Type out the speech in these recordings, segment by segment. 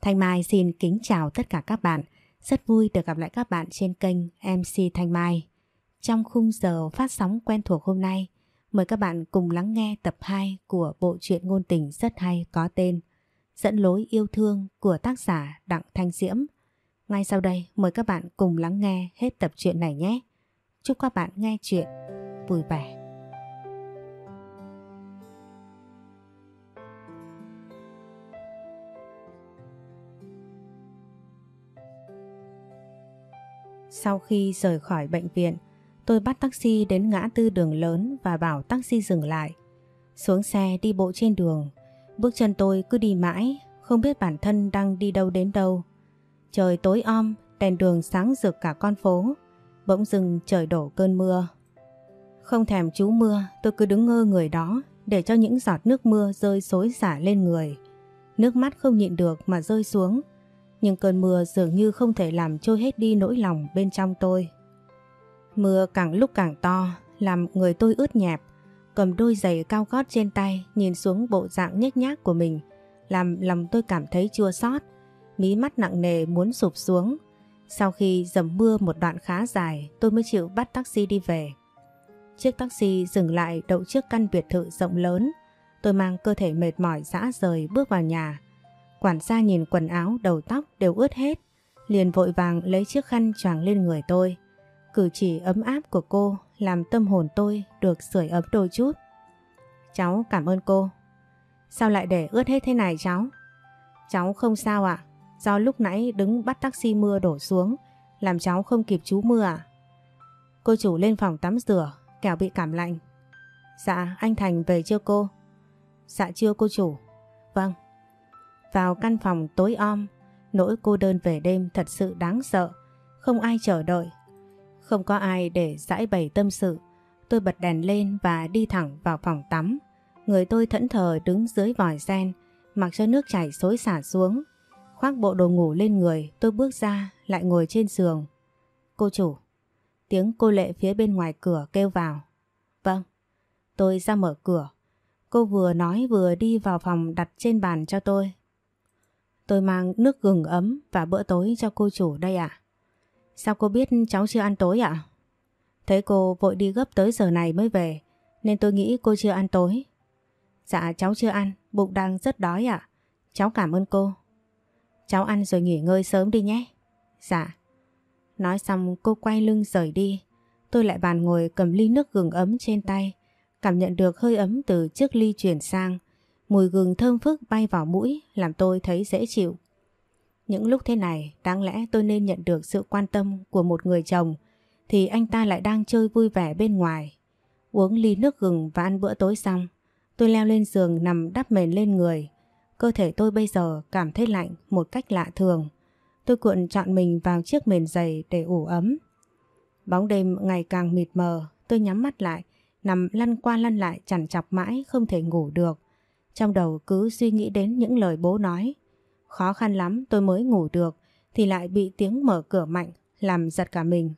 Thanh Mai xin kính chào tất cả các bạn. Rất vui được gặp lại các bạn trên kênh MC Thanh Mai. Trong khung giờ phát sóng quen thuộc hôm nay, mời các bạn cùng lắng nghe tập 2 của bộ truyện ngôn tình rất hay có tên Dẫn lối yêu thương của tác giả Đặng Thanh Diễm. Ngay sau đây mời các bạn cùng lắng nghe hết tập truyện này nhé. Chúc các bạn nghe chuyện vui vẻ. Sau khi rời khỏi bệnh viện, tôi bắt taxi đến ngã tư đường lớn và bảo taxi dừng lại. Xuống xe đi bộ trên đường, bước chân tôi cứ đi mãi, không biết bản thân đang đi đâu đến đâu. Trời tối om, đèn đường sáng rực cả con phố, bỗng dừng, trời đổ cơn mưa. Không thèm chú mưa, tôi cứ đứng ngơ người đó để cho những giọt nước mưa rơi xối xả lên người. Nước mắt không nhịn được mà rơi xuống, nhưng cơn mưa dường như không thể làm trôi hết đi nỗi lòng bên trong tôi. Mưa càng lúc càng to, làm người tôi ướt nhẹp, cầm đôi giày cao gót trên tay nhìn xuống bộ dạng nhếch nhác của mình, làm lòng tôi cảm thấy chua xót, mí mắt nặng nề muốn sụp xuống. Sau khi dầm mưa một đoạn khá dài, tôi mới chịu bắt taxi đi về. Chiếc taxi dừng lại đậu trước căn biệt thự rộng lớn. Tôi mang cơ thể mệt mỏi dã rời bước vào nhà. Quản gia nhìn quần áo, đầu tóc đều ướt hết, liền vội vàng lấy chiếc khăn choàng lên người tôi. Cử chỉ ấm áp của cô làm tâm hồn tôi được sưởi ấm đôi chút. Cháu cảm ơn cô. Sao lại để ướt hết thế này cháu? Cháu không sao ạ, do lúc nãy đứng bắt taxi mưa đổ xuống, làm cháu không kịp chú mưa ạ. Cô chủ lên phòng tắm rửa, kẻo bị cảm lạnh. Dạ, anh Thành về chưa cô? Dạ chưa cô chủ. Vâng, vào căn phòng tối om, nỗi cô đơn về đêm thật sự đáng sợ, không ai chờ đợi. Không có ai để giải bày tâm sự, tôi bật đèn lên và đi thẳng vào phòng tắm. Người tôi thẫn thờ đứng dưới vòi sen, mặc cho nước chảy xối xả xuống. Khoác bộ đồ ngủ lên người, tôi bước ra, lại ngồi trên giường. Cô chủ, tiếng cô lệ phía bên ngoài cửa kêu vào. Vâng, tôi ra mở cửa. Cô vừa nói vừa đi vào phòng đặt trên bàn cho tôi Tôi mang nước gừng ấm và bữa tối cho cô chủ đây ạ. Sao cô biết cháu chưa ăn tối ạ? Thấy cô vội đi gấp tới giờ này mới về, nên tôi nghĩ cô chưa ăn tối. Dạ cháu chưa ăn, bụng đang rất đói ạ. Cháu cảm ơn cô. Cháu ăn rồi nghỉ ngơi sớm đi nhé. Dạ. Nói xong cô quay lưng rời đi. Tôi lại bàn ngồi cầm ly nước gừng ấm trên tay, cảm nhận được hơi ấm từ chiếc ly chuyển sang, Mùi gừng thơm phức bay vào mũi làm tôi thấy dễ chịu. Những lúc thế này đáng lẽ tôi nên nhận được sự quan tâm của một người chồng thì anh ta lại đang chơi vui vẻ bên ngoài. Uống ly nước gừng và ăn bữa tối xong tôi leo lên giường nằm đắp mền lên người. Cơ thể tôi bây giờ cảm thấy lạnh một cách lạ thường. Tôi cuộn trọn mình vào chiếc mền dày để ủ ấm. Bóng đêm ngày càng mịt mờ, tôi nhắm mắt lại, nằm lăn qua lăn lại chằn chọc mãi không thể ngủ được. Trong đầu cứ suy nghĩ đến những lời bố nói. Khó khăn lắm tôi mới ngủ được thì lại bị tiếng mở cửa mạnh làm giật cả mình.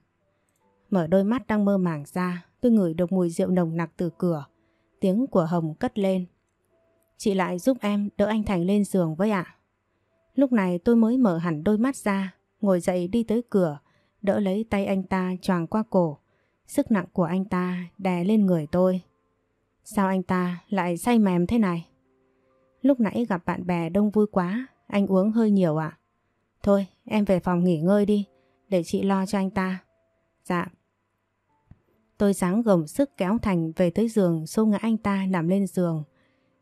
Mở đôi mắt đang mơ màng ra tôi ngửi được mùi rượu nồng nặc từ cửa. Tiếng của Hồng cất lên. Chị lại giúp em đỡ anh Thành lên giường với ạ. Lúc này tôi mới mở hẳn đôi mắt ra, ngồi dậy đi tới cửa, đỡ lấy tay anh ta choàng qua cổ. Sức nặng của anh ta đè lên người tôi. Sao anh ta lại say mềm thế này? Lúc nãy gặp bạn bè đông vui quá, anh uống hơi nhiều ạ. Thôi, em về phòng nghỉ ngơi đi, để chị lo cho anh ta. Dạ. Tôi sáng gồng sức kéo Thành về tới giường xô ngã anh ta nằm lên giường.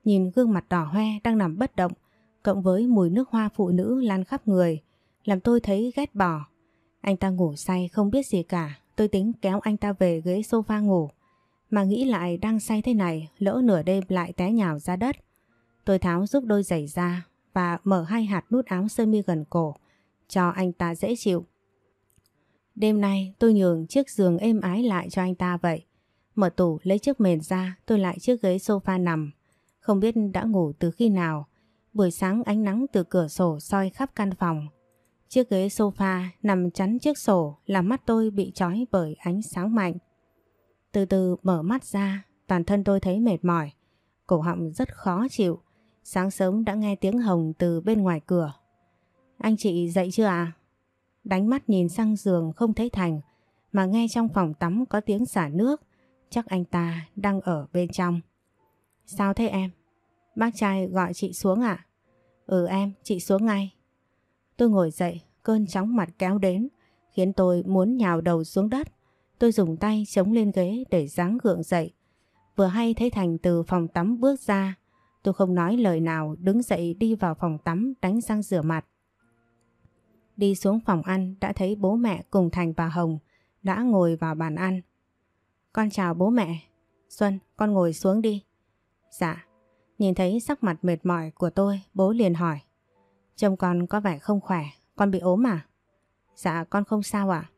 Nhìn gương mặt đỏ hoe đang nằm bất động, cộng với mùi nước hoa phụ nữ lan khắp người, làm tôi thấy ghét bỏ. Anh ta ngủ say không biết gì cả, tôi tính kéo anh ta về ghế sofa ngủ. Mà nghĩ lại đang say thế này, lỡ nửa đêm lại té nhào ra đất. Tôi tháo giúp đôi giày ra và mở hai hạt nút áo sơ mi gần cổ cho anh ta dễ chịu. Đêm nay tôi nhường chiếc giường êm ái lại cho anh ta vậy. Mở tủ lấy chiếc mền ra tôi lại chiếc ghế sofa nằm. Không biết đã ngủ từ khi nào. Buổi sáng ánh nắng từ cửa sổ soi khắp căn phòng. Chiếc ghế sofa nằm chắn chiếc sổ làm mắt tôi bị trói bởi ánh sáng mạnh. Từ từ mở mắt ra, toàn thân tôi thấy mệt mỏi. Cổ họng rất khó chịu. Sáng sớm đã nghe tiếng Hồng từ bên ngoài cửa. Anh chị dậy chưa à? Đánh mắt nhìn sang giường không thấy Thành mà nghe trong phòng tắm có tiếng xả nước. Chắc anh ta đang ở bên trong. Sao thế em? Bác trai gọi chị xuống ạ? À? Ừ em, chị xuống ngay. Tôi ngồi dậy, cơn chóng mặt kéo đến, khiến tôi muốn nhào đầu xuống đất. Tôi dùng tay chống lên ghế để dáng gượng dậy. Vừa hay thấy Thành từ phòng tắm bước ra, tôi không nói lời nào đứng dậy đi vào phòng tắm đánh răng rửa mặt. Đi xuống phòng ăn đã thấy bố mẹ cùng Thành và Hồng đã ngồi vào bàn ăn. Con chào bố mẹ. Xuân, con ngồi xuống đi. Dạ. Nhìn thấy sắc mặt mệt mỏi của tôi, bố liền hỏi. Trông con có vẻ không khỏe, con bị ốm à? Dạ, con không sao ạ.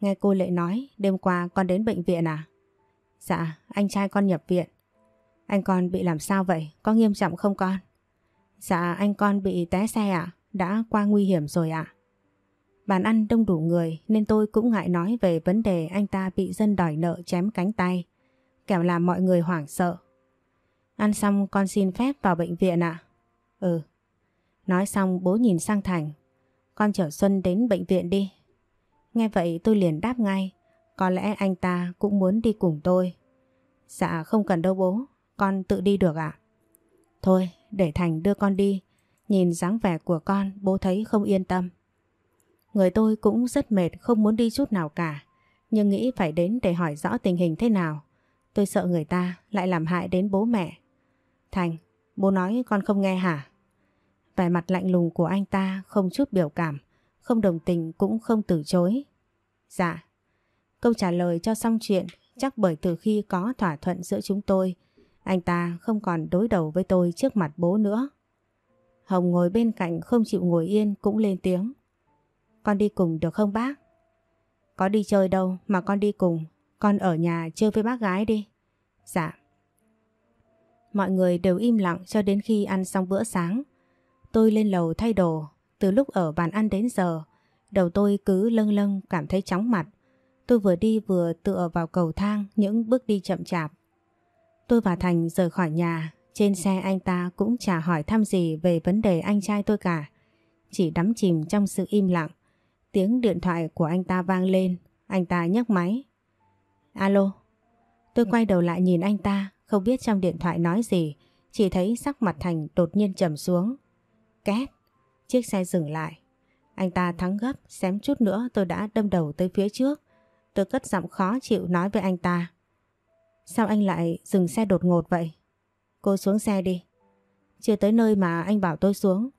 Nghe cô Lệ nói, đêm qua con đến bệnh viện à? Dạ, anh trai con nhập viện. Anh con bị làm sao vậy? Có nghiêm trọng không con? Dạ, anh con bị té xe ạ. Đã qua nguy hiểm rồi ạ. Bàn ăn đông đủ người nên tôi cũng ngại nói về vấn đề anh ta bị dân đòi nợ chém cánh tay. Kẻo làm mọi người hoảng sợ. Ăn xong con xin phép vào bệnh viện ạ. Ừ. Nói xong bố nhìn sang Thành. Con chở Xuân đến bệnh viện đi. Nghe vậy tôi liền đáp ngay. Có lẽ anh ta cũng muốn đi cùng tôi. Dạ không cần đâu bố. Con tự đi được ạ. Thôi để Thành đưa con đi. Nhìn dáng vẻ của con bố thấy không yên tâm. Người tôi cũng rất mệt không muốn đi chút nào cả. Nhưng nghĩ phải đến để hỏi rõ tình hình thế nào. Tôi sợ người ta lại làm hại đến bố mẹ. Thành, bố nói con không nghe hả? Vẻ mặt lạnh lùng của anh ta không chút biểu cảm, không đồng tình cũng không từ chối. Dạ. Câu trả lời cho xong chuyện chắc bởi từ khi có thỏa thuận giữa chúng tôi, anh ta không còn đối đầu với tôi trước mặt bố nữa. Hồng ngồi bên cạnh không chịu ngồi yên cũng lên tiếng. Con đi cùng được không bác? Có đi chơi đâu mà con đi cùng, con ở nhà chơi với bác gái đi. Dạ. Mọi người đều im lặng cho đến khi ăn xong bữa sáng. Tôi lên lầu thay đồ, từ lúc ở bàn ăn đến giờ, đầu tôi cứ lâng lâng cảm thấy chóng mặt. Tôi vừa đi vừa tựa vào cầu thang những bước đi chậm chạp. Tôi và Thành rời khỏi nhà, trên xe anh ta cũng chả hỏi thăm gì về vấn đề anh trai tôi cả. Chỉ đắm chìm trong sự im lặng. Tiếng điện thoại của anh ta vang lên, anh ta nhấc máy. Alo. Tôi quay đầu lại nhìn anh ta, không biết trong điện thoại nói gì, chỉ thấy sắc mặt Thành đột nhiên trầm xuống. Két, chiếc xe dừng lại. Anh ta thắng gấp, xém chút nữa tôi đã đâm đầu tới phía trước. Tôi cất giọng khó chịu nói với anh ta. Sao anh lại dừng xe đột ngột vậy? Cô xuống xe đi. Chưa tới nơi mà anh bảo tôi xuống.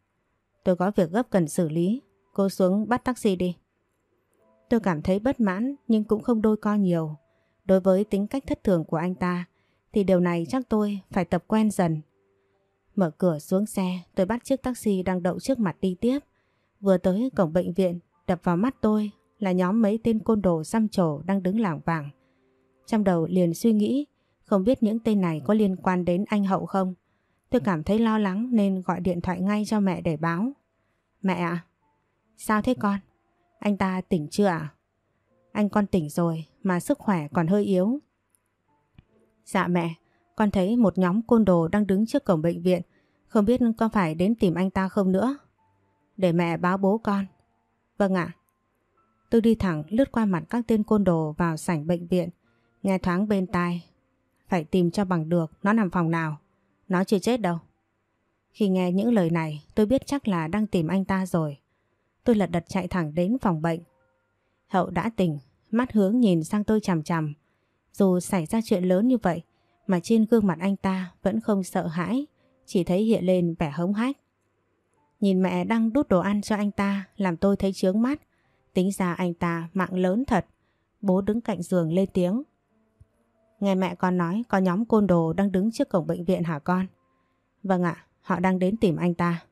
Tôi có việc gấp cần xử lý. Cô xuống bắt taxi đi. Tôi cảm thấy bất mãn nhưng cũng không đôi co nhiều. Đối với tính cách thất thường của anh ta, thì điều này chắc tôi phải tập quen dần. Mở cửa xuống xe, tôi bắt chiếc taxi đang đậu trước mặt đi tiếp. Vừa tới cổng bệnh viện, đập vào mắt tôi là nhóm mấy tên côn đồ xăm trổ đang đứng lảng vảng. Trong đầu liền suy nghĩ không biết những tên này có liên quan đến anh Hậu không. Tôi cảm thấy lo lắng nên gọi điện thoại ngay cho mẹ để báo. Mẹ ạ, sao thế con? Anh ta tỉnh chưa ạ? Anh con tỉnh rồi mà sức khỏe còn hơi yếu. Dạ mẹ, con thấy một nhóm côn đồ đang đứng trước cổng bệnh viện. Không biết con phải đến tìm anh ta không nữa. Để mẹ báo bố con. Vâng ạ. Tôi đi thẳng lướt qua mặt các tên côn đồ vào sảnh bệnh viện. Nghe thoáng bên tai. Phải tìm cho bằng được nó nằm phòng nào. Nó chưa chết đâu. Khi nghe những lời này tôi biết chắc là đang tìm anh ta rồi. Tôi lật đật chạy thẳng đến phòng bệnh. Hậu đã tỉnh, mắt hướng nhìn sang tôi chằm chằm. Dù xảy ra chuyện lớn như vậy mà trên gương mặt anh ta vẫn không sợ hãi, chỉ thấy hiện lên vẻ hống hách. Nhìn mẹ đang đút đồ ăn cho anh ta làm tôi thấy chướng mắt. Tính ra anh ta mạng lớn thật. Bố đứng cạnh giường lên tiếng. Nghe mẹ con nói có nhóm côn đồ đang đứng trước cổng bệnh viện hả con? Vâng ạ, họ đang đến tìm anh ta.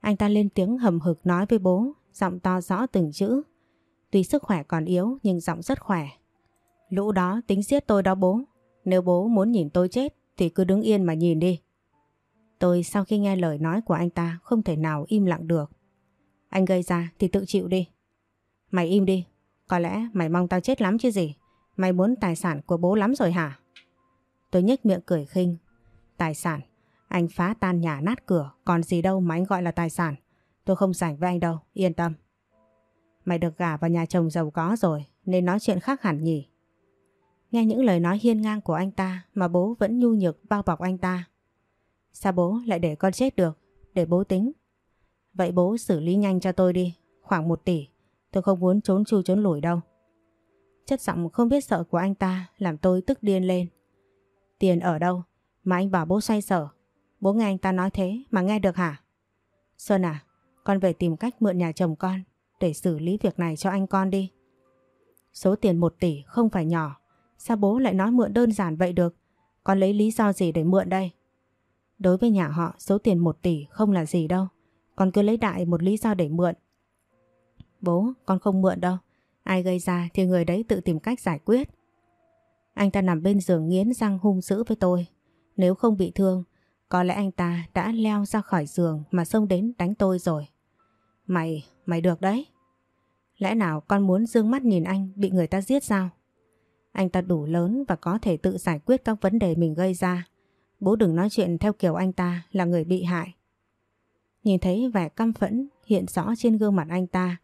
Anh ta lên tiếng hầm hực nói với bố, giọng to rõ từng chữ. Tuy sức khỏe còn yếu nhưng giọng rất khỏe. Lũ đó tính giết tôi đó bố. Nếu bố muốn nhìn tôi chết thì cứ đứng yên mà nhìn đi. Tôi sau khi nghe lời nói của anh ta không thể nào im lặng được. Anh gây ra thì tự chịu đi. Mày im đi. Có lẽ mày mong tao chết lắm chứ gì. Mày muốn tài sản của bố lắm rồi hả? Tôi nhếch miệng cười khinh. Tài sản? Anh phá tan nhà nát cửa. Còn gì đâu mà anh gọi là tài sản. Tôi không rảnh với anh đâu, yên tâm. Mày được gả vào nhà chồng giàu có rồi nên nói chuyện khác hẳn nhỉ. Nghe những lời nói hiên ngang của anh ta mà bố vẫn nhu nhược bao bọc anh ta. Sao bố lại để con chết được? Để bố tính. Vậy bố xử lý nhanh cho tôi đi. Khoảng một tỷ. Tôi không muốn trốn chui trốn lủi đâu. Chất giọng không biết sợ của anh ta làm tôi tức điên lên. Tiền ở đâu? Mà anh bảo bố xoay sở. Bố nghe anh ta nói thế mà nghe được hả? Xuân à, con về tìm cách mượn nhà chồng con để xử lý việc này cho anh con đi. Số tiền một tỷ không phải nhỏ. Sao bố lại nói mượn đơn giản vậy được? Con lấy lý do gì để mượn đây? Đối với nhà họ số tiền một tỷ không là gì đâu. Con cứ lấy đại một lý do để mượn. Bố, con không mượn đâu. Ai gây ra thì người đấy tự tìm cách giải quyết. Anh ta nằm bên giường nghiến răng hung dữ với tôi. Nếu không bị thương, có lẽ anh ta đã leo ra khỏi giường mà xông đến đánh tôi rồi. Mày, mày được đấy. Lẽ nào con muốn dương mắt nhìn anh bị người ta giết sao? Anh ta đủ lớn và có thể tự giải quyết các vấn đề mình gây ra. Bố đừng nói chuyện theo kiểu anh ta là người bị hại. Nhìn thấy vẻ căm phẫn hiện rõ trên gương mặt anh ta,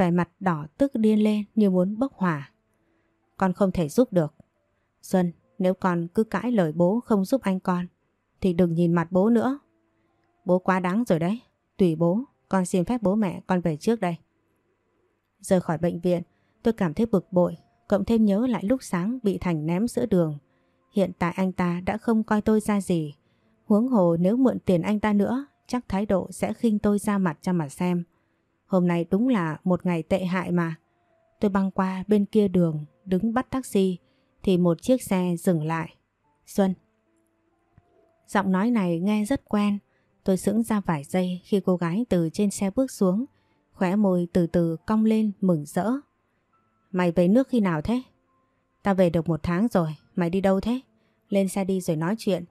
vẻ mặt đỏ tức điên lên như muốn bốc hỏa. Con không thể giúp được. Xuân, nếu con cứ cãi lời bố không giúp anh con, thì đừng nhìn mặt bố nữa. Bố quá đáng rồi đấy. Tùy bố, con xin phép bố mẹ con về trước đây. Rời khỏi bệnh viện, tôi cảm thấy bực bội, cộng thêm nhớ lại lúc sáng bị Thành ném giữa đường. Hiện tại anh ta đã không coi tôi ra gì. Huống hồ nếu mượn tiền anh ta nữa, chắc thái độ sẽ khinh tôi ra mặt cho mà xem. Hôm nay đúng là một ngày tệ hại mà. Tôi băng qua bên kia đường, đứng bắt taxi, thì một chiếc xe dừng lại. Xuân. Giọng nói này nghe rất quen. Tôi sững ra vài giây khi cô gái từ trên xe bước xuống, khóe môi từ từ cong lên mừng rỡ. Mày về nước khi nào thế? Tao về được một tháng rồi, mày đi đâu thế? Lên xe đi rồi nói chuyện.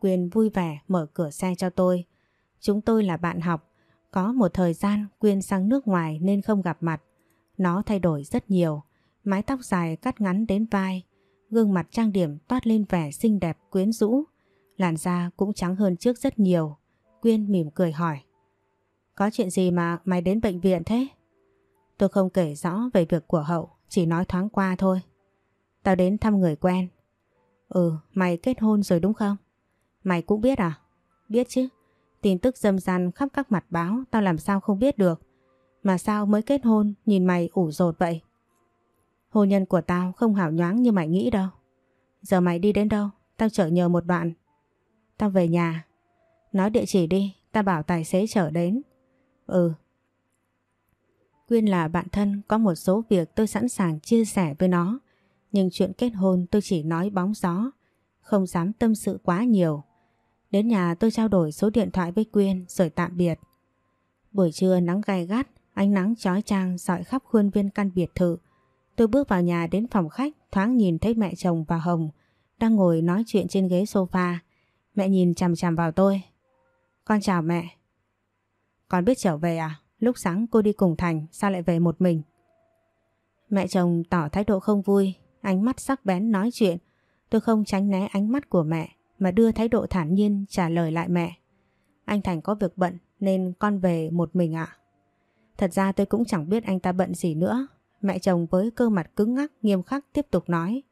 Quyền vui vẻ mở cửa xe cho tôi. Chúng tôi là bạn học. Có một thời gian Quyên sang nước ngoài nên không gặp mặt. Nó thay đổi rất nhiều. Mái tóc dài cắt ngắn đến vai. Gương mặt trang điểm toát lên vẻ xinh đẹp quyến rũ. Làn da cũng trắng hơn trước rất nhiều. Quyên mỉm cười hỏi. Có chuyện gì mà mày đến bệnh viện thế? Tôi không kể rõ về việc của Hậu, chỉ nói thoáng qua thôi. Tao đến thăm người quen. Ừ, mày kết hôn rồi đúng không? Mày cũng biết à? Biết chứ. Tin tức dâm gian khắp các mặt báo tao làm sao không biết được. Mà sao mới kết hôn nhìn mày ủ rột vậy? Hôn nhân của tao không hảo nhoáng như mày nghĩ đâu. Giờ mày đi đến đâu? Tao chở nhờ một đoạn. Tao về nhà. Nói địa chỉ đi, tao bảo tài xế chở đến. Ừ. Quyên là bạn thân, có một số việc tôi sẵn sàng chia sẻ với nó. Nhưng chuyện kết hôn tôi chỉ nói bóng gió, không dám tâm sự quá nhiều. Đến nhà tôi trao đổi số điện thoại với Quyên rồi tạm biệt. Buổi trưa nắng gay gắt, ánh nắng chói chang dọi khắp khuôn viên căn biệt thự. Tôi bước vào nhà đến phòng khách thoáng nhìn thấy mẹ chồng và Hồng đang ngồi nói chuyện trên ghế sofa. Mẹ nhìn chằm chằm vào tôi. Con chào mẹ. Con biết trở về à? Lúc sáng cô đi cùng Thành sao lại về một mình? Mẹ chồng tỏ thái độ không vui, ánh mắt sắc bén nói chuyện. Tôi không tránh né ánh mắt của mẹ mà đưa thái độ thản nhiên trả lời lại mẹ. Anh Thành có việc bận nên con về một mình ạ. Thật ra tôi cũng chẳng biết anh ta bận gì nữa. Mẹ chồng với cơ mặt cứng ngắc nghiêm khắc tiếp tục nói.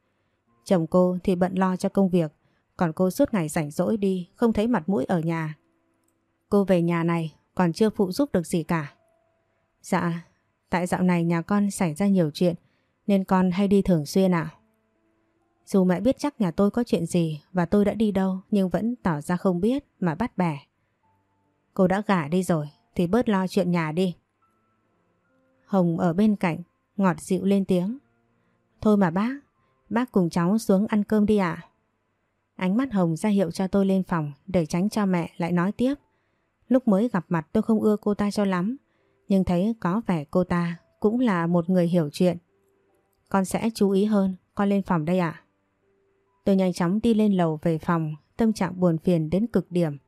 Chồng cô thì bận lo cho công việc, còn cô suốt ngày rảnh rỗi đi, không thấy mặt mũi ở nhà. Cô về nhà này còn chưa phụ giúp được gì cả. Dạ, tại dạo này nhà con xảy ra nhiều chuyện nên con hay đi thường xuyên ạ. Dù mẹ biết chắc nhà tôi có chuyện gì và tôi đã đi đâu nhưng vẫn tỏ ra không biết mà bắt bẻ. Cô đã gả đi rồi thì bớt lo chuyện nhà đi. Hồng ở bên cạnh, ngọt dịu lên tiếng. Thôi mà bác, bác cùng cháu xuống ăn cơm đi ạ. Ánh mắt Hồng ra hiệu cho tôi lên phòng để tránh cho mẹ lại nói tiếp. Lúc mới gặp mặt tôi không ưa cô ta cho lắm, nhưng thấy có vẻ cô ta cũng là một người hiểu chuyện. Con sẽ chú ý hơn, con lên phòng đây ạ. Tôi nhanh chóng đi lên lầu về phòng, tâm trạng buồn phiền đến cực điểm.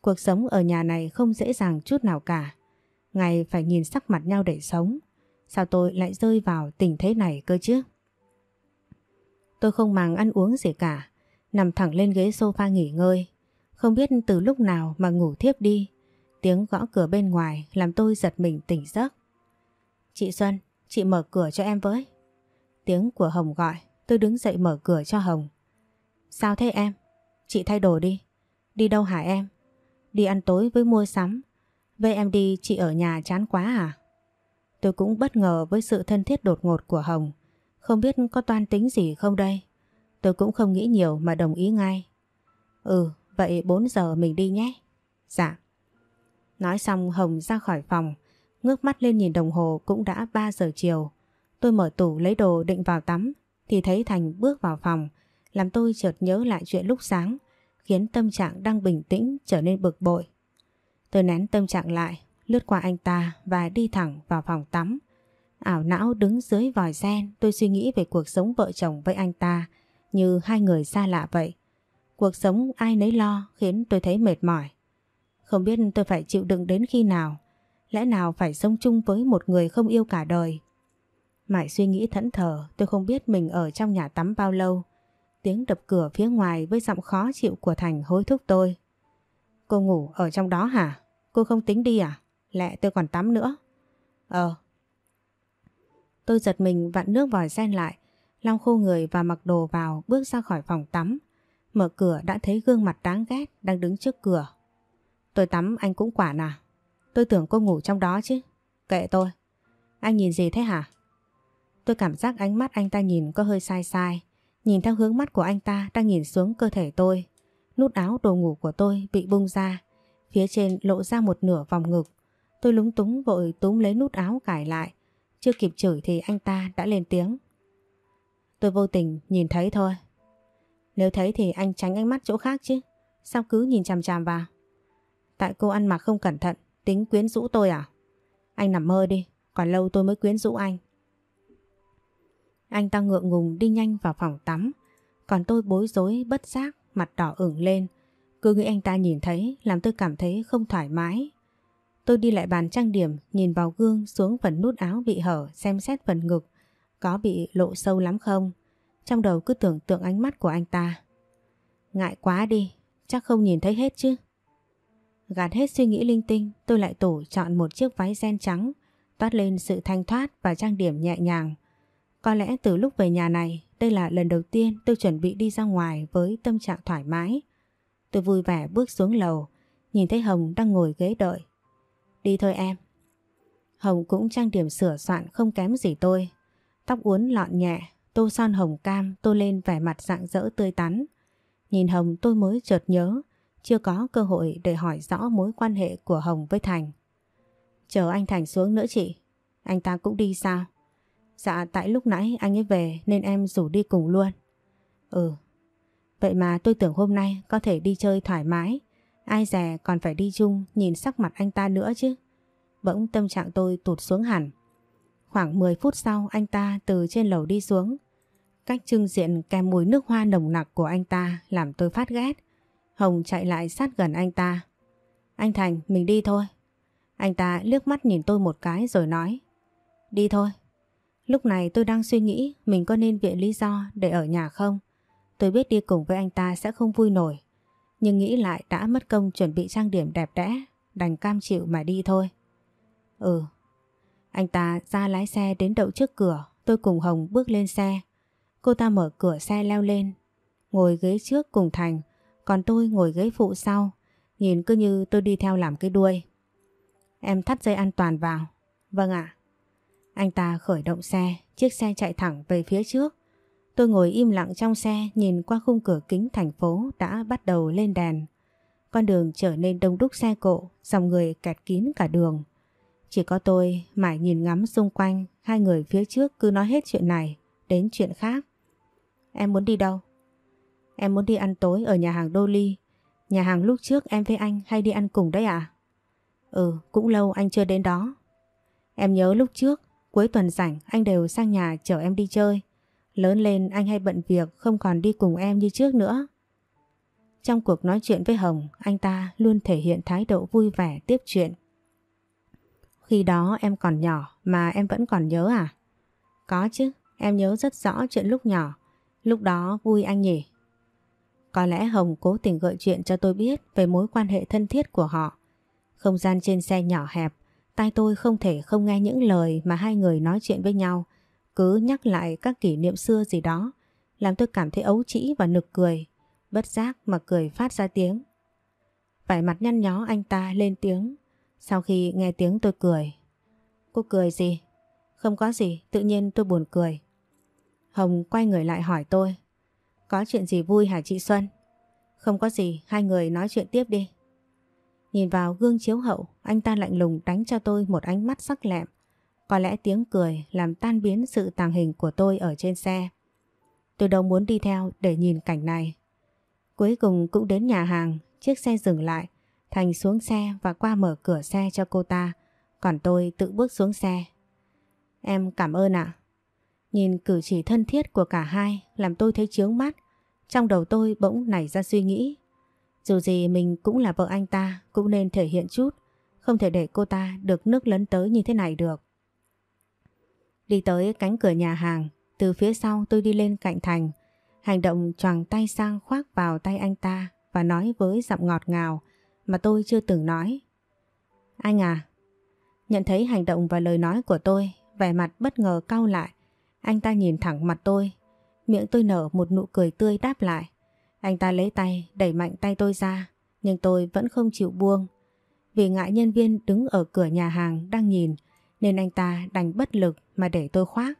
Cuộc sống ở nhà này không dễ dàng chút nào cả. Ngày phải nhìn sắc mặt nhau để sống. Sao tôi lại rơi vào tình thế này cơ chứ? Tôi không màng ăn uống gì cả, nằm thẳng lên ghế sofa nghỉ ngơi. Không biết từ lúc nào mà ngủ thiếp đi. Tiếng gõ cửa bên ngoài làm tôi giật mình tỉnh giấc. Chị Xuân, chị mở cửa cho em với. Tiếng của Hồng gọi, tôi đứng dậy mở cửa cho Hồng. Sao thế em? Chị thay đồ đi. Đi đâu hả em? Đi ăn tối với mua sắm. Vậy em đi chị ở nhà chán quá à? Tôi cũng bất ngờ với sự thân thiết đột ngột của Hồng. Không biết có toan tính gì không đây? Tôi cũng không nghĩ nhiều mà đồng ý ngay. Ừ, vậy 4 giờ mình đi nhé. Dạ. Nói xong Hồng ra khỏi phòng, ngước mắt lên nhìn đồng hồ cũng đã 3 giờ chiều. Tôi mở tủ lấy đồ định vào tắm, thì thấy Thành bước vào phòng, làm tôi chợt nhớ lại chuyện lúc sáng, khiến tâm trạng đang bình tĩnh trở nên bực bội. Tôi nén tâm trạng lại, lướt qua anh ta và đi thẳng vào phòng tắm. Ảo não đứng dưới vòi sen tôi suy nghĩ về cuộc sống vợ chồng với anh ta như hai người xa lạ vậy. Cuộc sống ai nấy lo khiến tôi thấy mệt mỏi. Không biết tôi phải chịu đựng đến khi nào, lẽ nào phải sống chung với một người không yêu cả đời. Mãi suy nghĩ thẫn thờ tôi không biết mình ở trong nhà tắm bao lâu. Tiếng đập cửa phía ngoài với giọng khó chịu của Thành hối thúc tôi. Cô ngủ ở trong đó hả? Cô không tính đi à? Lẹ tôi còn tắm nữa. Ờ. Tôi giật mình vặn nước vòi sen lại, lau khô người và mặc đồ vào bước ra khỏi phòng tắm. Mở cửa đã thấy gương mặt đáng ghét đang đứng trước cửa. Tôi tắm anh cũng quả à? Tôi tưởng cô ngủ trong đó chứ. Kệ tôi. Anh nhìn gì thế hả? Tôi cảm giác ánh mắt anh ta nhìn có hơi sai sai. Nhìn theo hướng mắt của anh ta đang nhìn xuống cơ thể tôi. Nút áo đồ ngủ của tôi bị bung ra. Phía trên lộ ra một nửa vòng ngực. Tôi lúng túng vội túm lấy nút áo cải lại. Chưa kịp chửi thì anh ta đã lên tiếng. Tôi vô tình nhìn thấy thôi. Nếu thấy thì anh tránh ánh mắt chỗ khác chứ. Sao cứ nhìn chằm chằm vào? Tại cô ăn mặc không cẩn thận, tính quyến rũ tôi à? Anh nằm mơ đi, còn lâu tôi mới quyến rũ anh. Anh ta ngượng ngùng đi nhanh vào phòng tắm, còn tôi bối rối bất giác, mặt đỏ ửng lên. Cứ nghĩ anh ta nhìn thấy làm tôi cảm thấy không thoải mái. Tôi đi lại bàn trang điểm, nhìn vào gương xuống phần nút áo bị hở, xem xét phần ngực, có bị lộ sâu lắm không? Trong đầu cứ tưởng tượng ánh mắt của anh ta. Ngại quá đi, chắc không nhìn thấy hết chứ. Gạt hết suy nghĩ linh tinh, tôi lại tủ chọn một chiếc váy ren trắng, toát lên sự thanh thoát và trang điểm nhẹ nhàng. Có lẽ từ lúc về nhà này, đây là lần đầu tiên tôi chuẩn bị đi ra ngoài với tâm trạng thoải mái. Tôi vui vẻ bước xuống lầu, nhìn thấy Hồng đang ngồi ghế đợi. Đi thôi em. Hồng cũng trang điểm sửa soạn không kém gì tôi. Tóc uốn lọn nhẹ, tô son hồng cam tô lên vẻ mặt rạng rỡ tươi tắn. Nhìn Hồng tôi mới chợt nhớ, chưa có cơ hội để hỏi rõ mối quan hệ của Hồng với Thành. Chờ anh Thành xuống nữa chị. Anh ta cũng đi sao? Dạ tại lúc nãy anh ấy về nên em rủ đi cùng luôn. Ừ. Vậy mà tôi tưởng hôm nay có thể đi chơi thoải mái. Ai dè còn phải đi chung nhìn sắc mặt anh ta nữa chứ. Bỗng tâm trạng tôi tụt xuống hẳn. Khoảng 10 phút sau anh ta từ trên lầu đi xuống. Cách trưng diện kèm mùi nước hoa nồng nặc của anh ta làm tôi phát ghét. Hồng chạy lại sát gần anh ta. Anh Thành, mình đi thôi. Anh ta liếc mắt nhìn tôi một cái rồi nói. Đi thôi. Lúc này tôi đang suy nghĩ mình có nên viện lý do để ở nhà không. Tôi biết đi cùng với anh ta sẽ không vui nổi. Nhưng nghĩ lại đã mất công chuẩn bị trang điểm đẹp đẽ, đành cam chịu mà đi thôi. Ừ. Anh ta ra lái xe đến đậu trước cửa, tôi cùng Hồng bước lên xe. Cô ta mở cửa xe leo lên, ngồi ghế trước cùng Thành, còn tôi ngồi ghế phụ sau, nhìn cứ như tôi đi theo làm cái đuôi. Em thắt dây an toàn vào. Vâng ạ. Anh ta khởi động xe, chiếc xe chạy thẳng về phía trước. Tôi ngồi im lặng trong xe nhìn qua khung cửa kính thành phố đã bắt đầu lên đèn. Con đường trở nên đông đúc xe cộ, dòng người kẹt kín cả đường. Chỉ có tôi mãi nhìn ngắm xung quanh, hai người phía trước cứ nói hết chuyện này đến chuyện khác. Em muốn đi đâu? Em muốn đi ăn tối ở nhà hàng Dolly. Nhà hàng lúc trước em với anh hay đi ăn cùng đấy à? Ừ, cũng lâu anh chưa đến đó. Em nhớ lúc trước, cuối tuần rảnh anh đều sang nhà chở em đi chơi. Lớn lên anh hay bận việc không còn đi cùng em như trước nữa. Trong cuộc nói chuyện với Hồng, anh ta luôn thể hiện thái độ vui vẻ tiếp chuyện. Khi đó em còn nhỏ mà em vẫn còn nhớ à? Có chứ, em nhớ rất rõ chuyện lúc nhỏ. Lúc đó vui anh nhỉ? Có lẽ Hồng cố tình gợi chuyện cho tôi biết về mối quan hệ thân thiết của họ. Không gian trên xe nhỏ hẹp, tai tôi không thể không nghe những lời mà hai người nói chuyện với nhau, cứ nhắc lại các kỷ niệm xưa gì đó, làm tôi cảm thấy ấu trĩ và nực cười, bất giác mà cười phát ra tiếng. Vẻ mặt nhăn nhó anh ta lên tiếng, sau khi nghe tiếng tôi cười. Cô cười gì? Không có gì, tự nhiên tôi buồn cười. Hồng quay người lại hỏi tôi, có chuyện gì vui hả chị Xuân? Không có gì, hai người nói chuyện tiếp đi. Nhìn vào gương chiếu hậu, anh ta lạnh lùng đánh cho tôi một ánh mắt sắc lẹm. Có lẽ tiếng cười làm tan biến sự tàng hình của tôi ở trên xe. Tôi đâu muốn đi theo để nhìn cảnh này. Cuối cùng cũng đến nhà hàng, chiếc xe dừng lại. Thành xuống xe và qua mở cửa xe cho cô ta. Còn tôi tự bước xuống xe. Em cảm ơn ạ. Nhìn cử chỉ thân thiết của cả hai làm tôi thấy chướng mắt. Trong đầu tôi bỗng nảy ra suy nghĩ. Dù gì mình cũng là vợ anh ta, cũng nên thể hiện chút. Không thể để cô ta được nước lấn tới như thế này được. Đi tới cánh cửa nhà hàng, từ phía sau tôi đi lên cạnh Thành. Hành động choàng tay sang khoác vào tay anh ta và nói với giọng ngọt ngào mà tôi chưa từng nói. Anh à, nhận thấy hành động và lời nói của tôi, vẻ mặt bất ngờ cau lại. Anh ta nhìn thẳng mặt tôi, miệng tôi nở một nụ cười tươi đáp lại. Anh ta lấy tay đẩy mạnh tay tôi ra, nhưng tôi vẫn không chịu buông. Vì ngại nhân viên đứng ở cửa nhà hàng đang nhìn, nên anh ta đành bất lực mà để tôi khoác.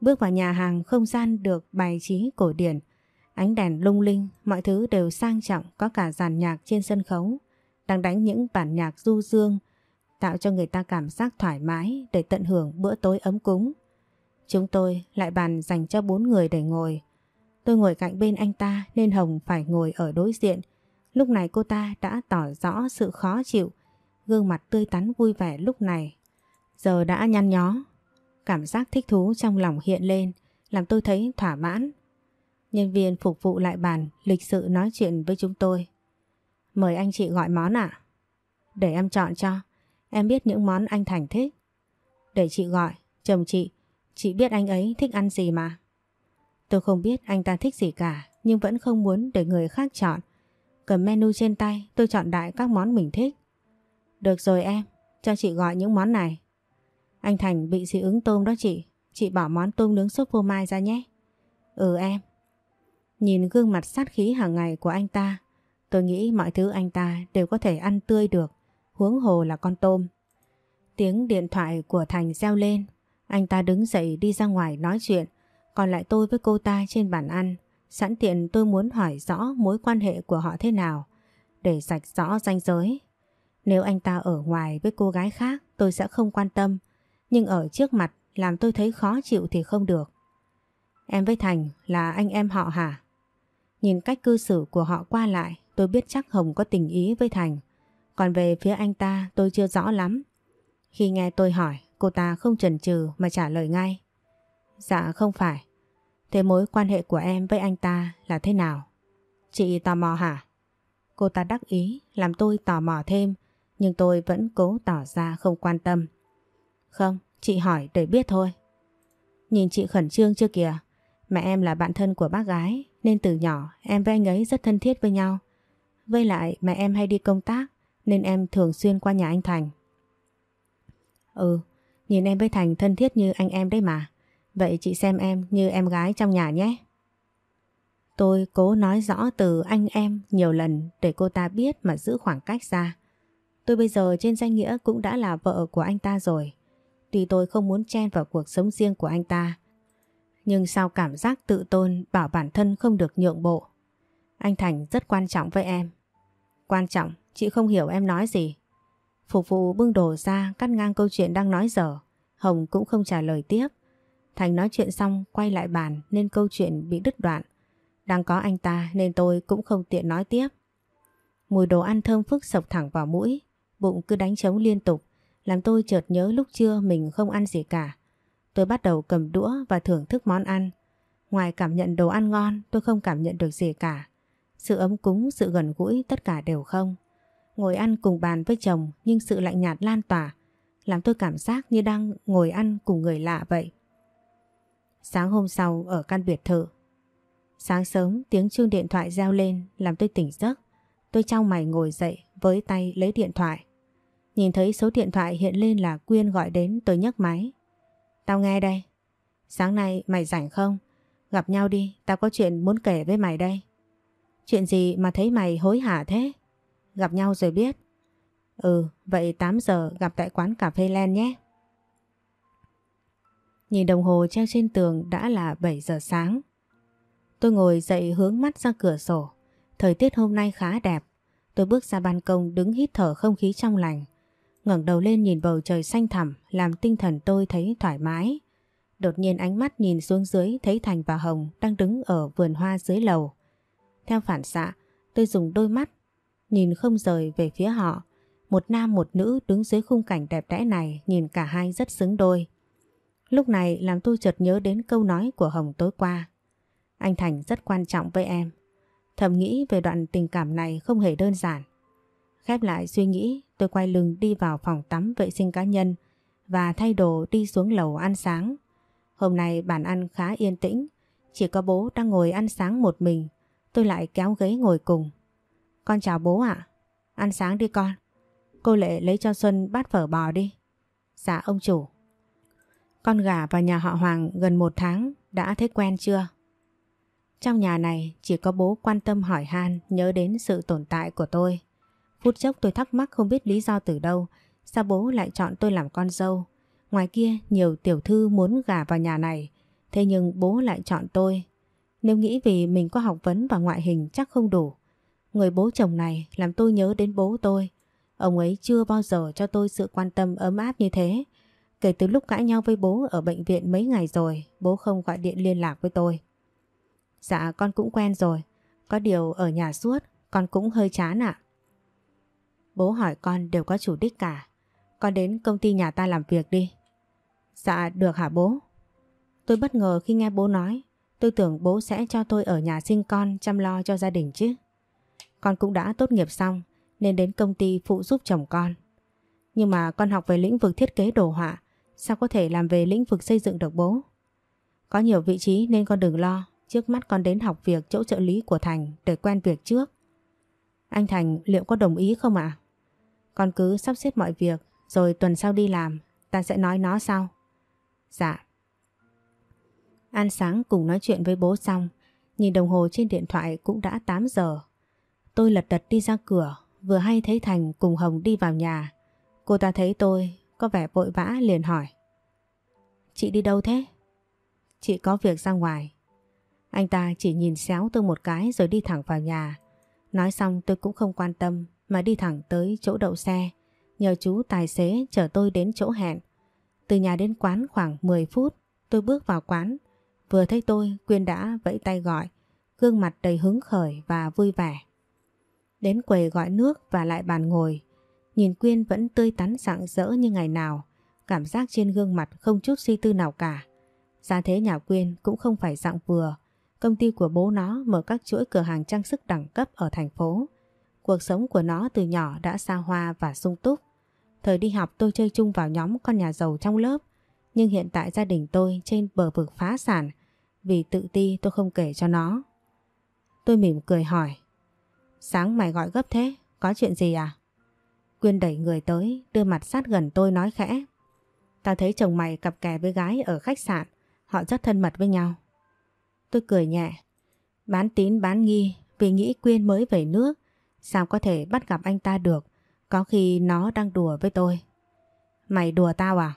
Bước vào nhà hàng không gian được bài trí cổ điển, ánh đèn lung linh, mọi thứ đều sang trọng có cả dàn nhạc trên sân khấu, đang đánh những bản nhạc du dương, tạo cho người ta cảm giác thoải mái để tận hưởng bữa tối ấm cúng. Chúng tôi lại bàn dành cho bốn người để ngồi. Tôi ngồi cạnh bên anh ta nên Hồng phải ngồi ở đối diện. Lúc này cô ta đã tỏ rõ sự khó chịu, gương mặt tươi tắn vui vẻ lúc này. Giờ đã nhăn nhó, cảm giác thích thú trong lòng hiện lên, làm tôi thấy thỏa mãn. Nhân viên phục vụ lại bàn, lịch sự nói chuyện với chúng tôi. Mời anh chị gọi món ạ. Để em chọn cho, em biết những món anh Thành thích. Để chị gọi, chồng chị, chị biết anh ấy thích ăn gì mà. Tôi không biết anh ta thích gì cả, nhưng vẫn không muốn để người khác chọn. Cầm menu trên tay, tôi chọn đại các món mình thích. Được rồi em, cho chị gọi những món này. Anh Thành bị dị ứng tôm đó chị, chị bỏ món tôm nướng sốt phô mai ra nhé. Ừ em. Nhìn gương mặt sát khí hàng ngày của anh ta, tôi nghĩ mọi thứ anh ta đều có thể ăn tươi được, huống hồ là con tôm. Tiếng điện thoại của Thành reo lên, anh ta đứng dậy đi ra ngoài nói chuyện, còn lại tôi với cô ta trên bàn ăn. Sẵn tiện tôi muốn hỏi rõ mối quan hệ của họ thế nào, để sạch rõ ranh giới. Nếu anh ta ở ngoài với cô gái khác tôi sẽ không quan tâm, nhưng ở trước mặt làm tôi thấy khó chịu thì không được. Em với Thành là anh em họ hả? Nhìn cách cư xử của họ qua lại tôi biết chắc Hồng có tình ý với Thành. Còn về phía anh ta tôi chưa rõ lắm. Khi nghe tôi hỏi cô ta không chần chừ mà trả lời ngay. Dạ không phải. Thế mối quan hệ của em với anh ta là thế nào? Chị tò mò hả? Cô ta đắc ý làm tôi tò mò thêm nhưng tôi vẫn cố tỏ ra không quan tâm. Không, chị hỏi để biết thôi. Nhìn chị khẩn trương chưa kìa? Mẹ em là bạn thân của bác gái nên từ nhỏ em với anh ấy rất thân thiết với nhau. Với lại mẹ em hay đi công tác nên em thường xuyên qua nhà anh Thành. Ừ, nhìn em với Thành thân thiết như anh em đấy mà. Vậy chị xem em như em gái trong nhà nhé. Tôi cố nói rõ từ anh em nhiều lần để cô ta biết mà giữ khoảng cách ra. Tôi bây giờ trên danh nghĩa cũng đã là vợ của anh ta rồi. Tuy tôi không muốn chen vào cuộc sống riêng của anh ta, nhưng sao cảm giác tự tôn bảo bản thân không được nhượng bộ. Anh Thành rất quan trọng với em. Quan trọng, chị không hiểu em nói gì. Phục vụ bưng đồ ra cắt ngang câu chuyện đang nói dở. Hồng cũng không trả lời tiếp. Thành nói chuyện xong quay lại bàn nên câu chuyện bị đứt đoạn. Đang có anh ta nên tôi cũng không tiện nói tiếp. Mùi đồ ăn thơm phức sộc thẳng vào mũi, bụng cứ đánh trống liên tục, làm tôi chợt nhớ lúc trưa mình không ăn gì cả. Tôi bắt đầu cầm đũa và thưởng thức món ăn. Ngoài cảm nhận đồ ăn ngon, tôi không cảm nhận được gì cả. Sự ấm cúng, sự gần gũi, tất cả đều không. Ngồi ăn cùng bàn với chồng nhưng sự lạnh nhạt lan tỏa, làm tôi cảm giác như đang ngồi ăn cùng người lạ vậy. Sáng hôm sau ở căn biệt thự. Sáng sớm tiếng chuông điện thoại reo lên làm tôi tỉnh giấc. Tôi trong mày ngồi dậy với tay lấy điện thoại. Nhìn thấy số điện thoại hiện lên là Quyên gọi đến tôi nhấc máy. Tao nghe đây. Sáng nay mày rảnh không? Gặp nhau đi, tao có chuyện muốn kể với mày đây. Chuyện gì mà thấy mày hối hả thế? Gặp nhau rồi biết. Ừ, vậy 8 giờ gặp tại quán cà phê Len nhé. Nhìn đồng hồ treo trên tường đã là 7 giờ sáng. Tôi ngồi dậy hướng mắt ra cửa sổ. Thời tiết hôm nay khá đẹp. Tôi bước ra ban công đứng hít thở không khí trong lành. ngẩng đầu lên nhìn bầu trời xanh thẳm làm tinh thần tôi thấy thoải mái. Đột nhiên ánh mắt nhìn xuống dưới thấy Thành và Hồng đang đứng ở vườn hoa dưới lầu. Theo phản xạ, tôi dùng đôi mắt, nhìn không rời về phía họ. Một nam một nữ đứng dưới khung cảnh đẹp đẽ này nhìn cả hai rất xứng đôi. Lúc này làm tôi chợt nhớ đến câu nói của Hồng tối qua. Anh Thành rất quan trọng với em. Thầm nghĩ về đoạn tình cảm này không hề đơn giản. Khép lại suy nghĩ, tôi quay lưng đi vào phòng tắm vệ sinh cá nhân và thay đồ đi xuống lầu ăn sáng. Hôm nay bàn ăn khá yên tĩnh, chỉ có bố đang ngồi ăn sáng một mình, tôi lại kéo ghế ngồi cùng. Con chào bố ạ, ăn sáng đi con. Cô Lệ lấy cho Xuân bát phở bò đi. Dạ ông chủ. Con gà vào nhà họ Hoàng gần một tháng, đã thấy quen chưa? Trong nhà này chỉ có bố quan tâm hỏi han nhớ đến sự tồn tại của tôi. Phút chốc tôi thắc mắc không biết lý do từ đâu, sao bố lại chọn tôi làm con dâu. Ngoài kia nhiều tiểu thư muốn gả vào nhà này, thế nhưng bố lại chọn tôi. Nếu nghĩ vì mình có học vấn và ngoại hình chắc không đủ. Người bố chồng này làm tôi nhớ đến bố tôi. Ông ấy chưa bao giờ cho tôi sự quan tâm ấm áp như thế. Kể từ lúc cãi nhau với bố ở bệnh viện mấy ngày rồi, bố không gọi điện liên lạc với tôi. Dạ con cũng quen rồi, có điều ở nhà suốt, con cũng hơi chán ạ. Bố hỏi con đều có chủ đích cả, con đến công ty nhà ta làm việc đi. Dạ được hả bố? Tôi bất ngờ khi nghe bố nói, tôi tưởng bố sẽ cho tôi ở nhà sinh con chăm lo cho gia đình chứ. Con cũng đã tốt nghiệp xong nên đến công ty phụ giúp chồng con. Nhưng mà con học về lĩnh vực thiết kế đồ họa, sao có thể làm về lĩnh vực xây dựng được bố? Có nhiều vị trí nên con đừng lo, trước mắt con đến học việc chỗ trợ lý của Thành để quen việc trước. Anh Thành liệu có đồng ý không ạ? Con cứ sắp xếp mọi việc rồi tuần sau đi làm, ta sẽ nói nó sau. Dạ. Ăn sáng cùng nói chuyện với bố xong, nhìn đồng hồ trên điện thoại cũng đã 8 giờ. Tôi lật đật đi ra cửa, vừa hay thấy Thành cùng Hồng đi vào nhà. Cô ta thấy tôi, có vẻ vội vã liền hỏi. Chị đi đâu thế? Chị có việc ra ngoài. Anh ta chỉ nhìn xéo tôi một cái rồi đi thẳng vào nhà. Nói xong tôi cũng không quan tâm mà đi thẳng tới chỗ đậu xe. Nhờ chú tài xế chở tôi đến chỗ hẹn. Từ nhà đến quán khoảng 10 phút, tôi bước vào quán. Vừa thấy tôi, Quyên đã vẫy tay gọi, gương mặt đầy hứng khởi và vui vẻ. Đến quầy gọi nước và lại bàn ngồi. Nhìn Quyên vẫn tươi tắn rạng rỡ như ngày nào. Cảm giác trên gương mặt không chút suy tư nào cả. Gia thế nhà Quyên cũng không phải dạng vừa. Công ty của bố nó mở các chuỗi cửa hàng trang sức đẳng cấp ở thành phố. Cuộc sống của nó từ nhỏ đã xa hoa và sung túc. Thời đi học tôi chơi chung vào nhóm con nhà giàu trong lớp. Nhưng hiện tại gia đình tôi trên bờ vực phá sản. Vì tự ti tôi không kể cho nó. Tôi mỉm cười hỏi. Sáng mày gọi gấp thế, có chuyện gì à? Quyên đẩy người tới, đưa mặt sát gần tôi nói khẽ. Tao thấy chồng mày cặp kè với gái ở khách sạn, họ rất thân mật với nhau. Tôi cười nhẹ, bán tín bán nghi vì nghĩ Quyên mới về nước, sao có thể bắt gặp anh ta được, có khi nó đang đùa với tôi. Mày đùa tao à?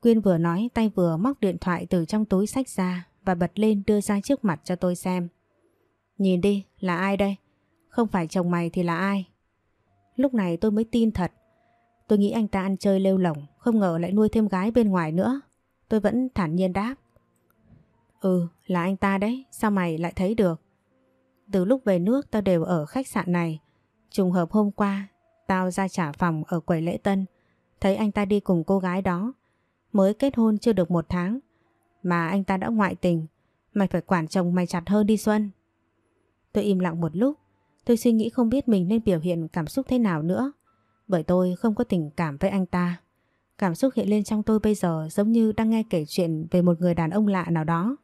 Quyên vừa nói tay vừa móc điện thoại từ trong túi sách ra và bật lên đưa ra trước mặt cho tôi xem. Nhìn đi, là ai đây? Không phải chồng mày thì là ai? Lúc này tôi mới tin thật. Tôi nghĩ anh ta ăn chơi lêu lỏng, không ngờ lại nuôi thêm gái bên ngoài nữa. Tôi vẫn thản nhiên đáp. Ừ, là anh ta đấy, sao mày lại thấy được? Từ lúc về nước tao đều ở khách sạn này. Trùng hợp hôm qua, tao ra trả phòng ở quầy lễ tân. Thấy anh ta đi cùng cô gái đó. Mới kết hôn chưa được một tháng. Mà anh ta đã ngoại tình. Mày phải quản chồng mày chặt hơn đi Xuân. Tôi im lặng một lúc. Tôi suy nghĩ không biết mình nên biểu hiện cảm xúc thế nào nữa. Bởi tôi không có tình cảm với anh ta. Cảm xúc hiện lên trong tôi bây giờ giống như đang nghe kể chuyện về một người đàn ông lạ nào đó.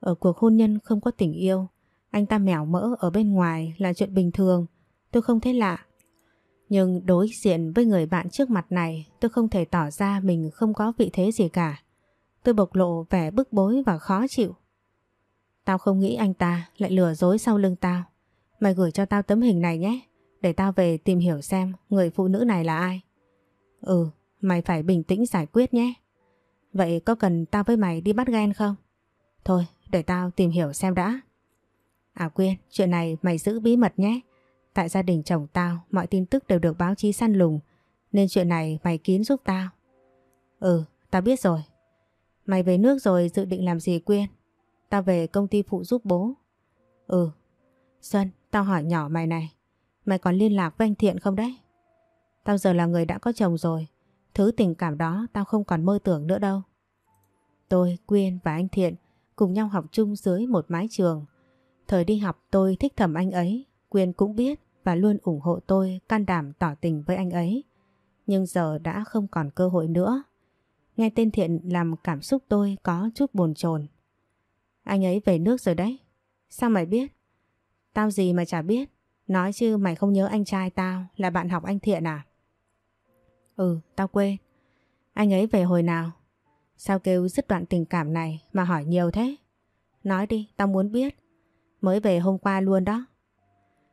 Ở cuộc hôn nhân không có tình yêu, anh ta mẻo mỡ ở bên ngoài là chuyện bình thường, tôi không thấy lạ. Nhưng đối diện với người bạn trước mặt này tôi không thể tỏ ra mình không có vị thế gì cả. Tôi bộc lộ vẻ bức bối và khó chịu. Tao không nghĩ anh ta lại lừa dối sau lưng tao. Mày gửi cho tao tấm hình này nhé. Để tao về tìm hiểu xem người phụ nữ này là ai. Ừ, mày phải bình tĩnh giải quyết nhé. Vậy có cần tao với mày đi bắt ghen không? Thôi, để tao tìm hiểu xem đã. À Quyên, chuyện này mày giữ bí mật nhé. Tại gia đình chồng tao, mọi tin tức đều được báo chí săn lùng. Nên chuyện này mày kín giúp tao. Ừ, tao biết rồi. Mày về nước rồi dự định làm gì Quyên? Tao về công ty phụ giúp bố. Ừ. Xuân, tao hỏi nhỏ mày này. Mày còn liên lạc với anh Thiện không đấy? Tao giờ là người đã có chồng rồi. Thứ tình cảm đó tao không còn mơ tưởng nữa đâu. Tôi, Quyên và anh Thiện cùng nhau học chung dưới một mái trường. Thời đi học tôi thích thầm anh ấy, Quyên cũng biết và luôn ủng hộ tôi can đảm tỏ tình với anh ấy. Nhưng giờ đã không còn cơ hội nữa. Nghe tên Thiện làm cảm xúc tôi có chút buồn chồn. Anh ấy về nước rồi đấy. Sao mày biết? Tao gì mà chả biết. Nói chứ mày không nhớ anh trai tao là bạn học anh Thiện à? Ừ, tao quên. Anh ấy về hồi nào? Sao kêu dứt đoạn tình cảm này mà hỏi nhiều thế? Nói đi, tao muốn biết. Mới về hôm qua luôn đó.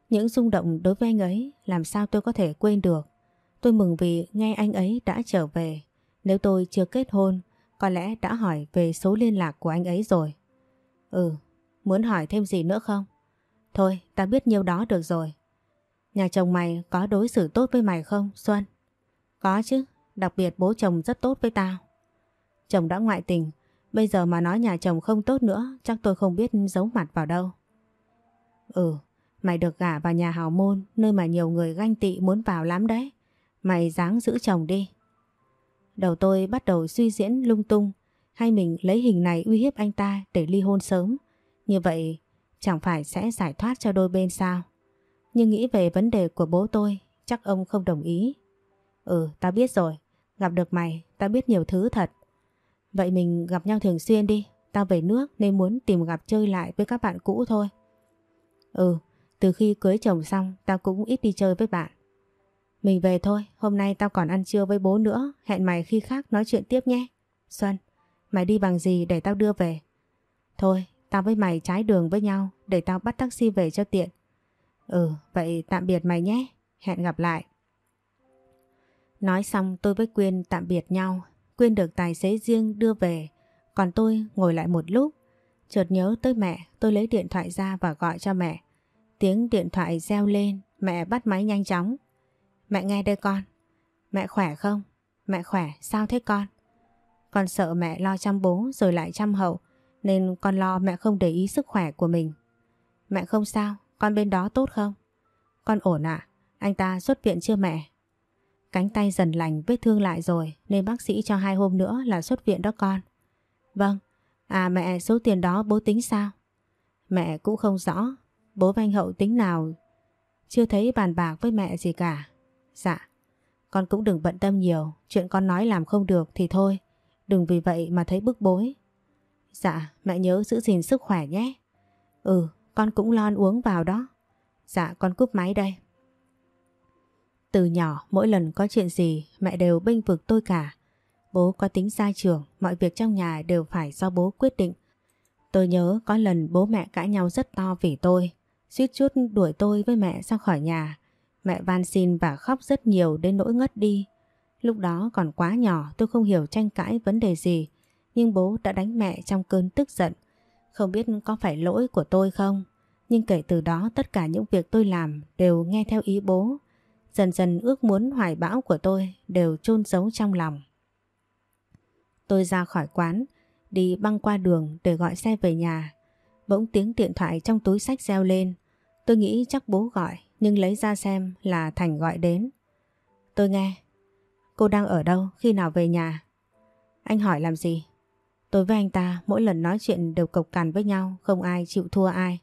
Những rung động đối với anh ấy làm sao tôi có thể quên được. Tôi mừng vì nghe anh ấy đã trở về. Nếu tôi chưa kết hôn, có lẽ đã hỏi về số liên lạc của anh ấy rồi. Ừ, muốn hỏi thêm gì nữa không? Thôi, ta biết nhiêu đó được rồi. Nhà chồng mày có đối xử tốt với mày không, Xuân? Có chứ, đặc biệt bố chồng rất tốt với tao. Chồng đã ngoại tình, bây giờ mà nói nhà chồng không tốt nữa, chắc tôi không biết giấu mặt vào đâu. Ừ, mày được gả vào nhà hào môn, nơi mà nhiều người ganh tị muốn vào lắm đấy. Mày dáng giữ chồng đi. Đầu tôi bắt đầu suy diễn lung tung, hay mình lấy hình này uy hiếp anh ta để ly hôn sớm. Như vậy chẳng phải sẽ giải thoát cho đôi bên sao? Nhưng nghĩ về vấn đề của bố tôi, chắc ông không đồng ý. Ừ, tao biết rồi. Gặp được mày, tao biết nhiều thứ thật. Vậy mình gặp nhau thường xuyên đi. Tao về nước nên muốn tìm gặp chơi lại với các bạn cũ thôi. Ừ, từ khi cưới chồng xong tao cũng ít đi chơi với bạn. Mình về thôi, hôm nay tao còn ăn trưa với bố nữa, hẹn mày khi khác nói chuyện tiếp nhé. Xuân, mày đi bằng gì để tao đưa về? Thôi, tao với mày trái đường với nhau để tao bắt taxi về cho tiện. Ừ, vậy tạm biệt mày nhé, hẹn gặp lại. Nói xong tôi với Quyên tạm biệt nhau, Quyên được tài xế riêng đưa về, còn tôi ngồi lại một lúc. Chợt nhớ tới mẹ, tôi lấy điện thoại ra và gọi cho mẹ. Tiếng điện thoại reo lên, mẹ bắt máy nhanh chóng. Mẹ nghe đây con. Mẹ khỏe không? Mẹ khỏe, sao thế con? Con sợ mẹ lo chăm bố rồi lại chăm hậu, nên con lo mẹ không để ý sức khỏe của mình. Mẹ không sao, con bên đó tốt không? Con ổn ạ, anh ta xuất viện chưa mẹ? Cánh tay dần lành vết thương lại rồi nên bác sĩ cho hai hôm nữa là xuất viện đó con. Vâng, à mẹ số tiền đó bố tính sao? Mẹ cũng không rõ, bố và anh Hậu tính nào chưa thấy bàn bạc với mẹ gì cả. Dạ, con cũng đừng bận tâm nhiều, chuyện con nói làm không được thì thôi, đừng vì vậy mà thấy bức bối. Dạ, mẹ nhớ giữ gìn sức khỏe nhé. Ừ, con cũng lo uống vào đó. Dạ, con cúp máy đây. Từ nhỏ, mỗi lần có chuyện gì, mẹ đều bênh vực tôi cả. Bố có tính gia trưởng, mọi việc trong nhà đều phải do bố quyết định. Tôi nhớ có lần bố mẹ cãi nhau rất to vì tôi, suýt chút đuổi tôi với mẹ ra khỏi nhà. Mẹ van xin và khóc rất nhiều đến nỗi ngất đi. Lúc đó còn quá nhỏ tôi không hiểu tranh cãi vấn đề gì, nhưng bố đã đánh mẹ trong cơn tức giận. Không biết có phải lỗi của tôi không? Nhưng kể từ đó tất cả những việc tôi làm đều nghe theo ý bố. Dần dần ước muốn hoài bão của tôi đều chôn giấu trong lòng. Tôi ra khỏi quán, đi băng qua đường để gọi xe về nhà. Bỗng tiếng điện thoại trong túi sách reo lên. Tôi nghĩ chắc bố gọi nhưng lấy ra xem là Thành gọi đến. Tôi nghe. Cô đang ở đâu? Khi nào về nhà? Anh hỏi làm gì? Tôi với anh ta mỗi lần nói chuyện đều cộc cằn với nhau, không ai chịu thua ai.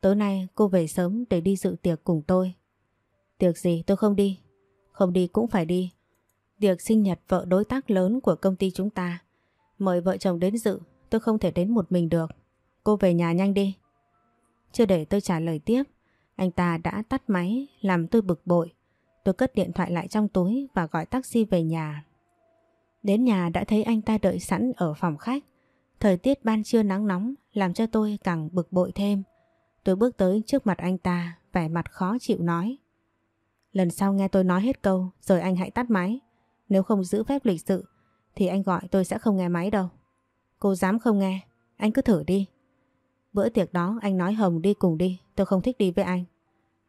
Tối nay cô về sớm để đi dự tiệc cùng tôi. Tiệc gì tôi không đi. Không đi cũng phải đi. Tiệc sinh nhật vợ đối tác lớn của công ty chúng ta. Mời vợ chồng đến dự, tôi không thể đến một mình được. Cô về nhà nhanh đi. Chưa để tôi trả lời tiếp, anh ta đã tắt máy làm tôi bực bội. Tôi cất điện thoại lại trong túi và gọi taxi về nhà. Đến nhà đã thấy anh ta đợi sẵn ở phòng khách. Thời tiết ban trưa nắng nóng làm cho tôi càng bực bội thêm. Tôi bước tới trước mặt anh ta, vẻ mặt khó chịu nói. Lần sau nghe tôi nói hết câu rồi anh hãy tắt máy. Nếu không giữ phép lịch sự thì anh gọi tôi sẽ không nghe máy đâu. Cô dám không nghe, anh cứ thử đi. Bữa tiệc đó anh nói Hồng đi cùng đi, tôi không thích đi với anh.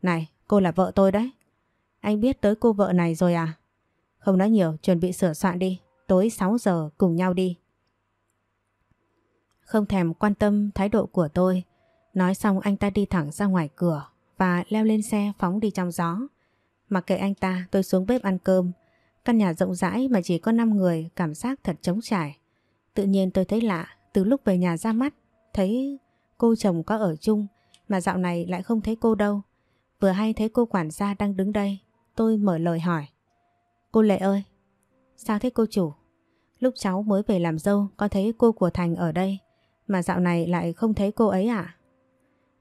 Này, cô là vợ tôi đấy. Anh biết tới cô vợ này rồi à? Không nói nhiều, chuẩn bị sửa soạn đi. Tối 6 giờ cùng nhau đi. Không thèm quan tâm thái độ của tôi. Nói xong anh ta đi thẳng ra ngoài cửa và leo lên xe phóng đi trong gió. Mặc kệ anh ta tôi xuống bếp ăn cơm. Căn nhà rộng rãi mà chỉ có 5 người cảm giác thật trống trải. Tự nhiên tôi thấy lạ từ lúc về nhà ra mắt thấy cô chồng có ở chung mà dạo này lại không thấy cô đâu. Vừa hay thấy cô quản gia đang đứng đây tôi mở lời hỏi. Cô Lệ ơi, sao thế cô chủ? Lúc cháu mới về làm dâu có thấy cô của Thành ở đây mà dạo này lại không thấy cô ấy à?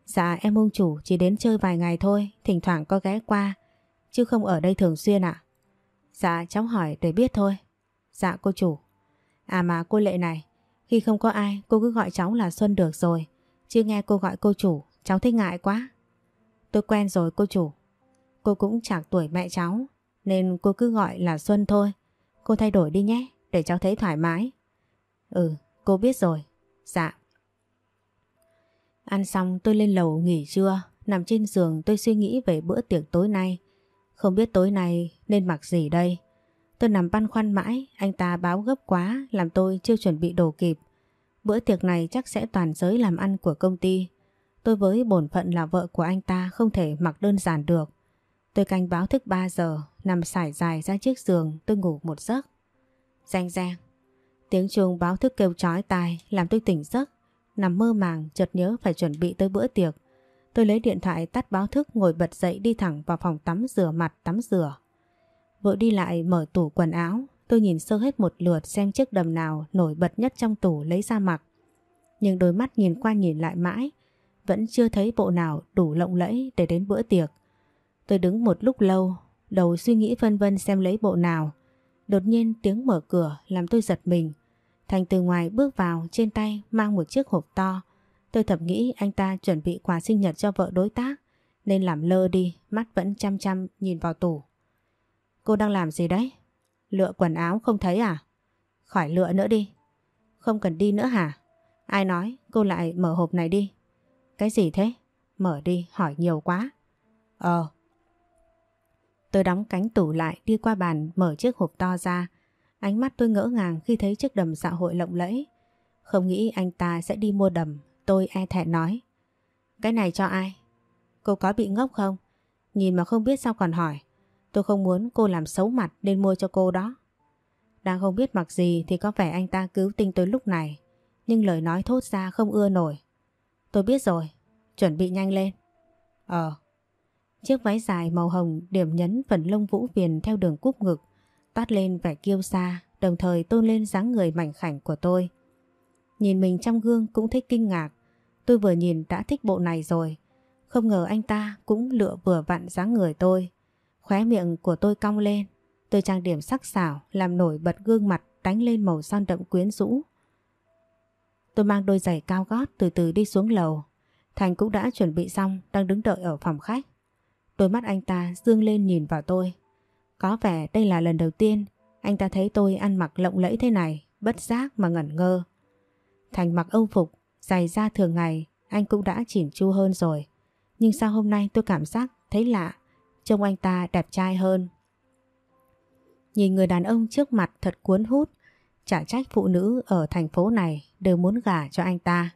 Dạ em ông chủ chỉ đến chơi vài ngày thôi, thỉnh thoảng có ghé qua, chứ không ở đây thường xuyên ạ. Dạ cháu hỏi để biết thôi. Dạ cô chủ. À mà cô Lệ này, khi không có ai cô cứ gọi cháu là Xuân được rồi, chứ nghe cô gọi cô chủ, cháu thấy ngại quá. Tôi quen rồi cô chủ. Cô cũng chạc tuổi mẹ cháu, nên cô cứ gọi là Xuân thôi. Cô thay đổi đi nhé, để cháu thấy thoải mái. Ừ, cô biết rồi. Dạ. Ăn xong tôi lên lầu nghỉ trưa, nằm trên giường tôi suy nghĩ về bữa tiệc tối nay. Không biết tối nay nên mặc gì đây. Tôi nằm băn khoăn mãi, anh ta báo gấp quá làm tôi chưa chuẩn bị đồ kịp. Bữa tiệc này chắc sẽ toàn giới làm ăn của công ty. Tôi với bổn phận là vợ của anh ta không thể mặc đơn giản được. Tôi canh báo thức 3 giờ, nằm sải dài ra chiếc giường tôi ngủ một giấc. Danh giang. Tiếng chuông báo thức kêu chói tai làm tôi tỉnh giấc. Nằm mơ màng chợt nhớ phải chuẩn bị tới bữa tiệc. Tôi lấy điện thoại tắt báo thức ngồi bật dậy đi thẳng vào phòng tắm rửa mặt tắm rửa. Vội đi lại mở tủ quần áo. Tôi nhìn sơ hết một lượt xem chiếc đầm nào nổi bật nhất trong tủ lấy ra mặc. Nhưng đôi mắt nhìn qua nhìn lại mãi. Vẫn chưa thấy bộ nào đủ lộng lẫy để đến bữa tiệc. Tôi đứng một lúc lâu, đầu suy nghĩ vân vân xem lấy bộ nào. Đột nhiên tiếng mở cửa làm tôi giật mình. Thành từ ngoài bước vào trên tay mang một chiếc hộp to. Tôi thầm nghĩ anh ta chuẩn bị quà sinh nhật cho vợ đối tác nên làm lơ đi, mắt vẫn chăm chăm nhìn vào tủ. Cô đang làm gì đấy? Lựa quần áo không thấy à? Khỏi lựa nữa đi. Không cần đi nữa hả? Ai nói cô lại mở hộp này đi? Cái gì thế? Mở đi, hỏi nhiều quá. Ờ, Tôi đóng cánh tủ lại, đi qua bàn, mở chiếc hộp to ra. Ánh mắt tôi ngỡ ngàng khi thấy chiếc đầm xã hội lộng lẫy. Không nghĩ anh ta sẽ đi mua đầm. Tôi e thẹn nói. Cái này cho ai? Cô có bị ngốc không? Nhìn mà không biết sao còn hỏi. Tôi không muốn cô làm xấu mặt nên mua cho cô đó. Đang không biết mặc gì thì có vẻ anh ta cứu tinh tôi lúc này. Nhưng lời nói thốt ra không ưa nổi. Tôi biết rồi. Chuẩn bị nhanh lên. Ờ. Chiếc váy dài màu hồng điểm nhấn phần lông vũ viền theo đường cúp ngực, toát lên vẻ kiêu xa đồng thời tôn lên dáng người mảnh khảnh của tôi. Nhìn mình trong gương cũng thấy kinh ngạc, tôi vừa nhìn đã thích bộ này rồi. Không ngờ anh ta cũng lựa vừa vặn dáng người tôi. Khóe miệng của tôi cong lên, tôi trang điểm sắc sảo làm nổi bật gương mặt đánh lên màu son đậm quyến rũ. Tôi mang đôi giày cao gót từ từ đi xuống lầu. Thành cũng đã chuẩn bị xong, đang đứng đợi ở phòng khách. Đôi mắt anh ta dương lên nhìn vào tôi. Có vẻ đây là lần đầu tiên anh ta thấy tôi ăn mặc lộng lẫy thế này, bất giác mà ngẩn ngơ. Thành mặc âu phục, giày da thường ngày, anh cũng đã chỉn chu hơn rồi. Nhưng sao hôm nay tôi cảm giác thấy lạ, trông anh ta đẹp trai hơn. Nhìn người đàn ông trước mặt thật cuốn hút, chả trách phụ nữ ở thành phố này đều muốn gả cho anh ta.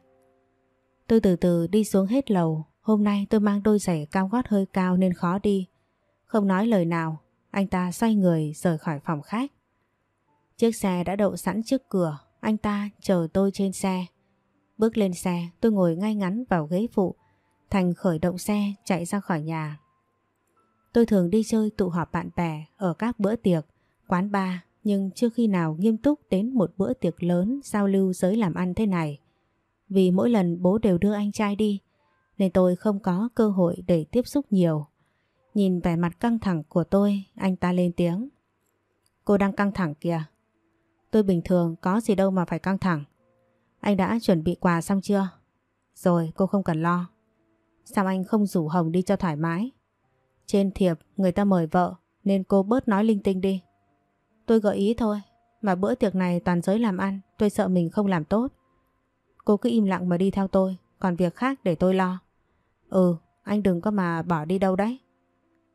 Tôi từ từ đi xuống hết lầu, Hôm nay tôi mang đôi giày cao gót hơi cao nên khó đi. Không nói lời nào, anh ta xoay người rời khỏi phòng khách. Chiếc xe đã đậu sẵn trước cửa, anh ta chờ tôi trên xe. Bước lên xe, tôi ngồi ngay ngắn vào ghế phụ. Thành khởi động xe chạy ra khỏi nhà. Tôi thường đi chơi tụ họp bạn bè ở các bữa tiệc, quán bar nhưng chưa khi nào nghiêm túc đến một bữa tiệc lớn giao lưu giới làm ăn thế này. Vì mỗi lần bố đều đưa anh trai đi nên tôi không có cơ hội để tiếp xúc nhiều. Nhìn vẻ mặt căng thẳng của tôi, anh ta lên tiếng. Cô đang căng thẳng kìa. Tôi bình thường có gì đâu mà phải căng thẳng. Anh đã chuẩn bị quà xong chưa? Rồi cô không cần lo. Sao anh không rủ Hồng đi cho thoải mái? Trên thiệp người ta mời vợ nên cô bớt nói linh tinh đi. Tôi gợi ý thôi. Mà bữa tiệc này toàn giới làm ăn tôi sợ mình không làm tốt. Cô cứ im lặng mà đi theo tôi còn việc khác để tôi lo. Ừ, anh đừng có mà bỏ đi đâu đấy.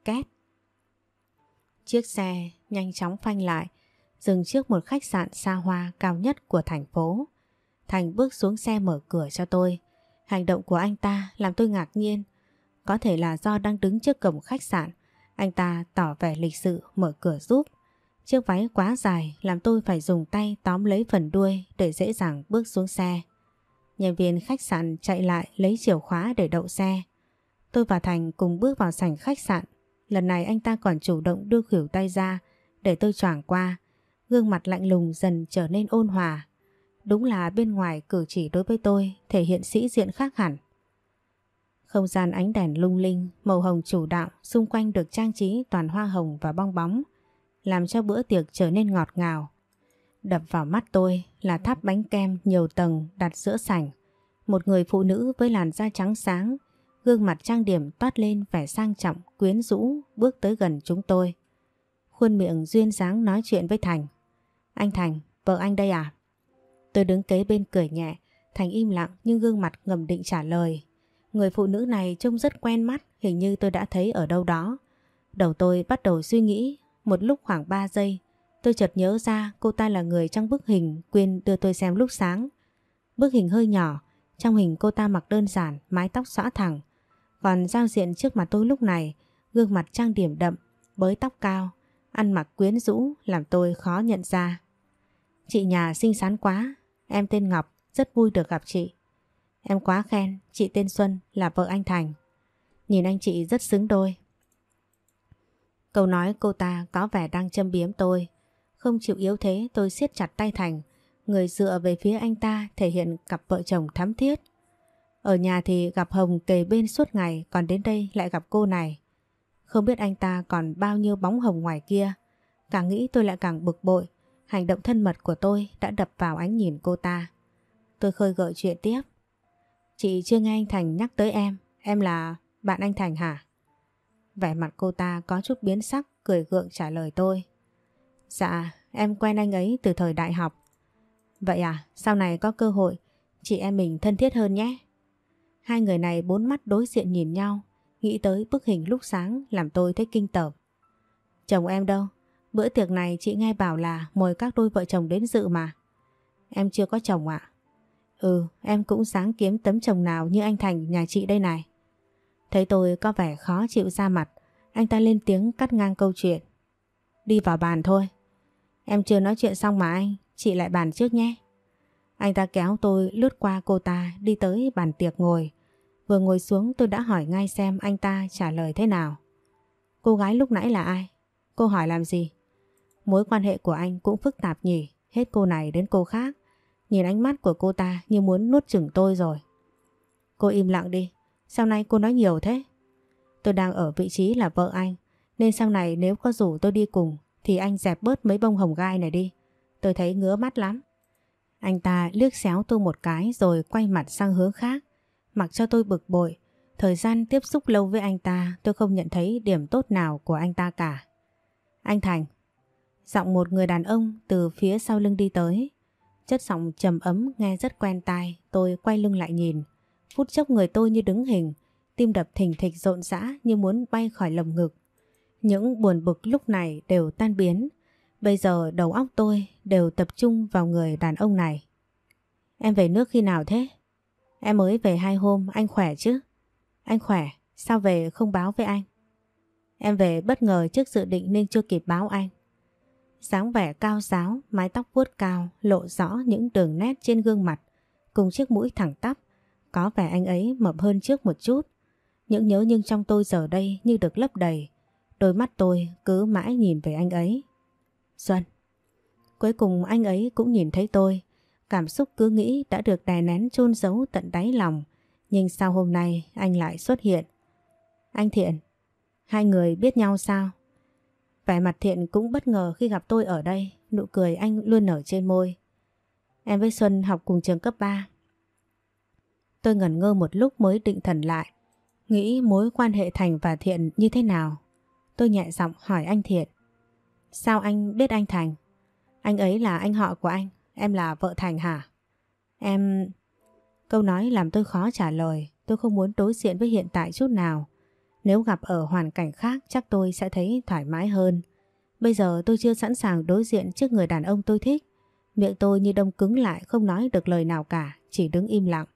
Két. Chiếc xe nhanh chóng phanh lại, dừng trước một khách sạn xa hoa cao nhất của thành phố. Thành bước xuống xe mở cửa cho tôi. Hành động của anh ta làm tôi ngạc nhiên. Có thể là do đang đứng trước cổng khách sạn, anh ta tỏ vẻ lịch sự mở cửa giúp. Chiếc váy quá dài làm tôi phải dùng tay tóm lấy phần đuôi để dễ dàng bước xuống xe. Nhân viên khách sạn chạy lại lấy chìa khóa để đậu xe. Tôi và Thành cùng bước vào sảnh khách sạn. Lần này anh ta còn chủ động đưa khỉu tay ra để tôi choảng qua. Gương mặt lạnh lùng dần trở nên ôn hòa. Đúng là bên ngoài cử chỉ đối với tôi thể hiện sĩ diện khác hẳn. Không gian ánh đèn lung linh, màu hồng chủ đạo, xung quanh được trang trí toàn hoa hồng và bong bóng, làm cho bữa tiệc trở nên ngọt ngào. Đập vào mắt tôi là tháp bánh kem nhiều tầng đặt giữa sảnh. Một người phụ nữ với làn da trắng sáng, gương mặt trang điểm toát lên vẻ sang trọng, quyến rũ, bước tới gần chúng tôi. Khuôn miệng duyên dáng nói chuyện với Thành. Anh Thành, vợ anh đây à? Tôi đứng kế bên cười nhẹ, Thành im lặng nhưng gương mặt ngầm định trả lời. Người phụ nữ này trông rất quen mắt, hình như tôi đã thấy ở đâu đó. Đầu tôi bắt đầu suy nghĩ, một lúc khoảng 3 giây, tôi chợt nhớ ra cô ta là người trong bức hình Quyên đưa tôi xem lúc sáng. Bức hình hơi nhỏ, trong hình cô ta mặc đơn giản, mái tóc xõa thẳng. Còn giao diện trước mặt tôi lúc này, gương mặt trang điểm đậm, bới tóc cao, ăn mặc quyến rũ làm tôi khó nhận ra. Chị nhà xinh xắn quá, em tên Ngọc, rất vui được gặp chị. Em quá khen, chị tên Xuân là vợ anh Thành. Nhìn anh chị rất xứng đôi. Câu nói cô ta có vẻ đang châm biếm tôi. Không chịu yếu thế tôi siết chặt tay Thành, người dựa về phía anh ta thể hiện cặp vợ chồng thắm thiết. Ở nhà thì gặp Hồng kề bên suốt ngày còn đến đây lại gặp cô này. Không biết anh ta còn bao nhiêu bóng hồng ngoài kia. Càng nghĩ tôi lại càng bực bội. Hành động thân mật của tôi đã đập vào ánh nhìn cô ta. Tôi khơi gợi chuyện tiếp. Chị chưa nghe anh Thành nhắc tới em. Em là bạn anh Thành hả? Vẻ mặt cô ta có chút biến sắc cười gượng trả lời tôi. Dạ, em quen anh ấy từ thời đại học. Vậy à, sau này có cơ hội chị em mình thân thiết hơn nhé. Hai người này bốn mắt đối diện nhìn nhau, nghĩ tới bức hình lúc sáng làm tôi thấy kinh tởm. Chồng em đâu? Bữa tiệc này chị nghe bảo là mời các đôi vợ chồng đến dự mà. Em chưa có chồng ạ. Ừ, em cũng sáng kiếm tấm chồng nào như anh Thành nhà chị đây này. Thấy tôi có vẻ khó chịu ra mặt, anh ta lên tiếng cắt ngang câu chuyện. Đi vào bàn thôi. Em chưa nói chuyện xong mà anh, chị lại bàn trước nhé. Anh ta kéo tôi lướt qua cô ta đi tới bàn tiệc ngồi. Vừa ngồi xuống tôi đã hỏi ngay xem anh ta trả lời thế nào. Cô gái lúc nãy là ai? Cô hỏi làm gì? Mối quan hệ của anh cũng phức tạp nhỉ, hết cô này đến cô khác. Nhìn ánh mắt của cô ta như muốn nuốt chửng tôi rồi. Cô im lặng đi, sau này cô nói nhiều thế? Tôi đang ở vị trí là vợ anh, nên sau này nếu có rủ tôi đi cùng, thì anh dẹp bớt mấy bông hồng gai này đi. Tôi thấy ngứa mắt lắm. Anh ta liếc xéo tôi một cái rồi quay mặt sang hướng khác. Mặc cho tôi bực bội. Thời gian tiếp xúc lâu với anh ta, tôi không nhận thấy điểm tốt nào của anh ta cả. Anh Thành. Giọng một người đàn ông từ phía sau lưng đi tới. Chất giọng trầm ấm, nghe rất quen tai. Tôi quay lưng lại nhìn. Phút chốc người tôi như đứng hình. Tim đập thình thịch rộn rã như muốn bay khỏi lồng ngực. Những buồn bực lúc này đều tan biến. Bây giờ đầu óc tôi đều tập trung vào người đàn ông này. Em về nước khi nào thế? Em mới về hai hôm, anh khỏe chứ? Anh khỏe, sao về không báo với anh? Em về bất ngờ trước dự định nên chưa kịp báo anh. dáng vẻ cao giáo, mái tóc vuốt cao, lộ rõ những đường nét trên gương mặt, cùng chiếc mũi thẳng tắp. Có vẻ anh ấy mập hơn trước một chút. Những nhớ nhưng trong tôi giờ đây như được lấp đầy. Đôi mắt tôi cứ mãi nhìn về anh ấy. Xuân. Cuối cùng anh ấy cũng nhìn thấy tôi. Cảm xúc cứ nghĩ đã được đè nén chôn giấu tận đáy lòng. Nhưng sao hôm nay anh lại xuất hiện? Anh Thiện. Hai người biết nhau sao? Vẻ mặt thiện cũng bất ngờ khi gặp tôi ở đây, nụ cười anh luôn nở trên môi. Em với Xuân học cùng trường cấp 3. Tôi ngẩn ngơ một lúc mới định thần lại, nghĩ mối quan hệ Thành và Thiện như thế nào. Tôi nhẹ giọng hỏi anh Thiện. Sao anh biết anh Thành? Anh ấy là anh họ của anh, em là vợ Thành hả? Em... Câu nói làm tôi khó trả lời, tôi không muốn đối diện với hiện tại chút nào. Nếu gặp ở hoàn cảnh khác chắc tôi sẽ thấy thoải mái hơn. Bây giờ tôi chưa sẵn sàng đối diện trước người đàn ông tôi thích. Miệng tôi như đông cứng lại không nói được lời nào cả, chỉ đứng im lặng.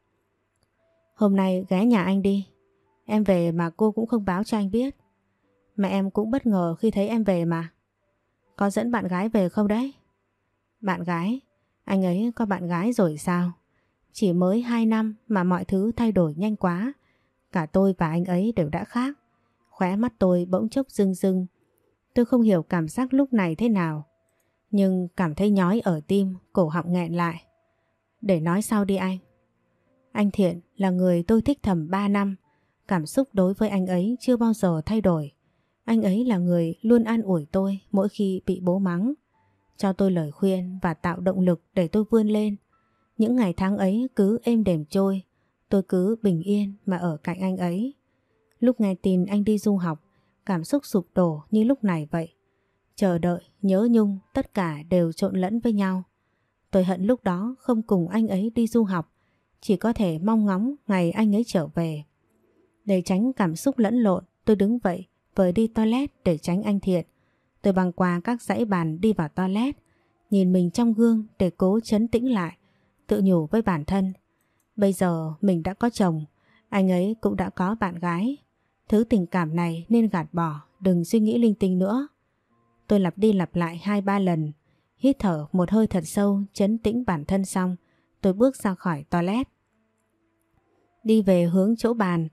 Hôm nay ghé nhà anh đi. Em về mà cô cũng không báo cho anh biết. Mẹ em cũng bất ngờ khi thấy em về mà. Có dẫn bạn gái về không đấy? Bạn gái? Anh ấy có bạn gái rồi sao? Chỉ mới 2 năm mà mọi thứ thay đổi nhanh quá. Cả tôi và anh ấy đều đã khác. Khóe mắt tôi bỗng chốc rưng rưng. Tôi không hiểu cảm giác lúc này thế nào. Nhưng cảm thấy nhói ở tim, cổ họng nghẹn lại. Để nói sau đi anh. Anh Thiện là người tôi thích thầm 3 năm. Cảm xúc đối với anh ấy chưa bao giờ thay đổi. Anh ấy là người luôn an ủi tôi mỗi khi bị bố mắng. Cho tôi lời khuyên và tạo động lực để tôi vươn lên. Những ngày tháng ấy cứ êm đềm trôi. Tôi cứ bình yên mà ở cạnh anh ấy. Lúc nghe tin anh đi du học, cảm xúc sụp đổ như lúc này vậy. Chờ đợi, nhớ nhung, tất cả đều trộn lẫn với nhau. Tôi hận lúc đó không cùng anh ấy đi du học, chỉ có thể mong ngóng ngày anh ấy trở về. Để tránh cảm xúc lẫn lộn, tôi đứng vậy, vội đi toilet để tránh anh Thiện. Tôi băng qua các dãy bàn đi vào toilet, nhìn mình trong gương để cố chấn tĩnh lại, tự nhủ với bản thân. Bây giờ mình đã có chồng, anh ấy cũng đã có bạn gái. Thứ tình cảm này nên gạt bỏ, đừng suy nghĩ linh tinh nữa. Tôi lặp đi lặp lại hai ba lần, hít thở một hơi thật sâu, chấn tĩnh bản thân xong, tôi bước ra khỏi toilet. Đi về hướng chỗ bàn,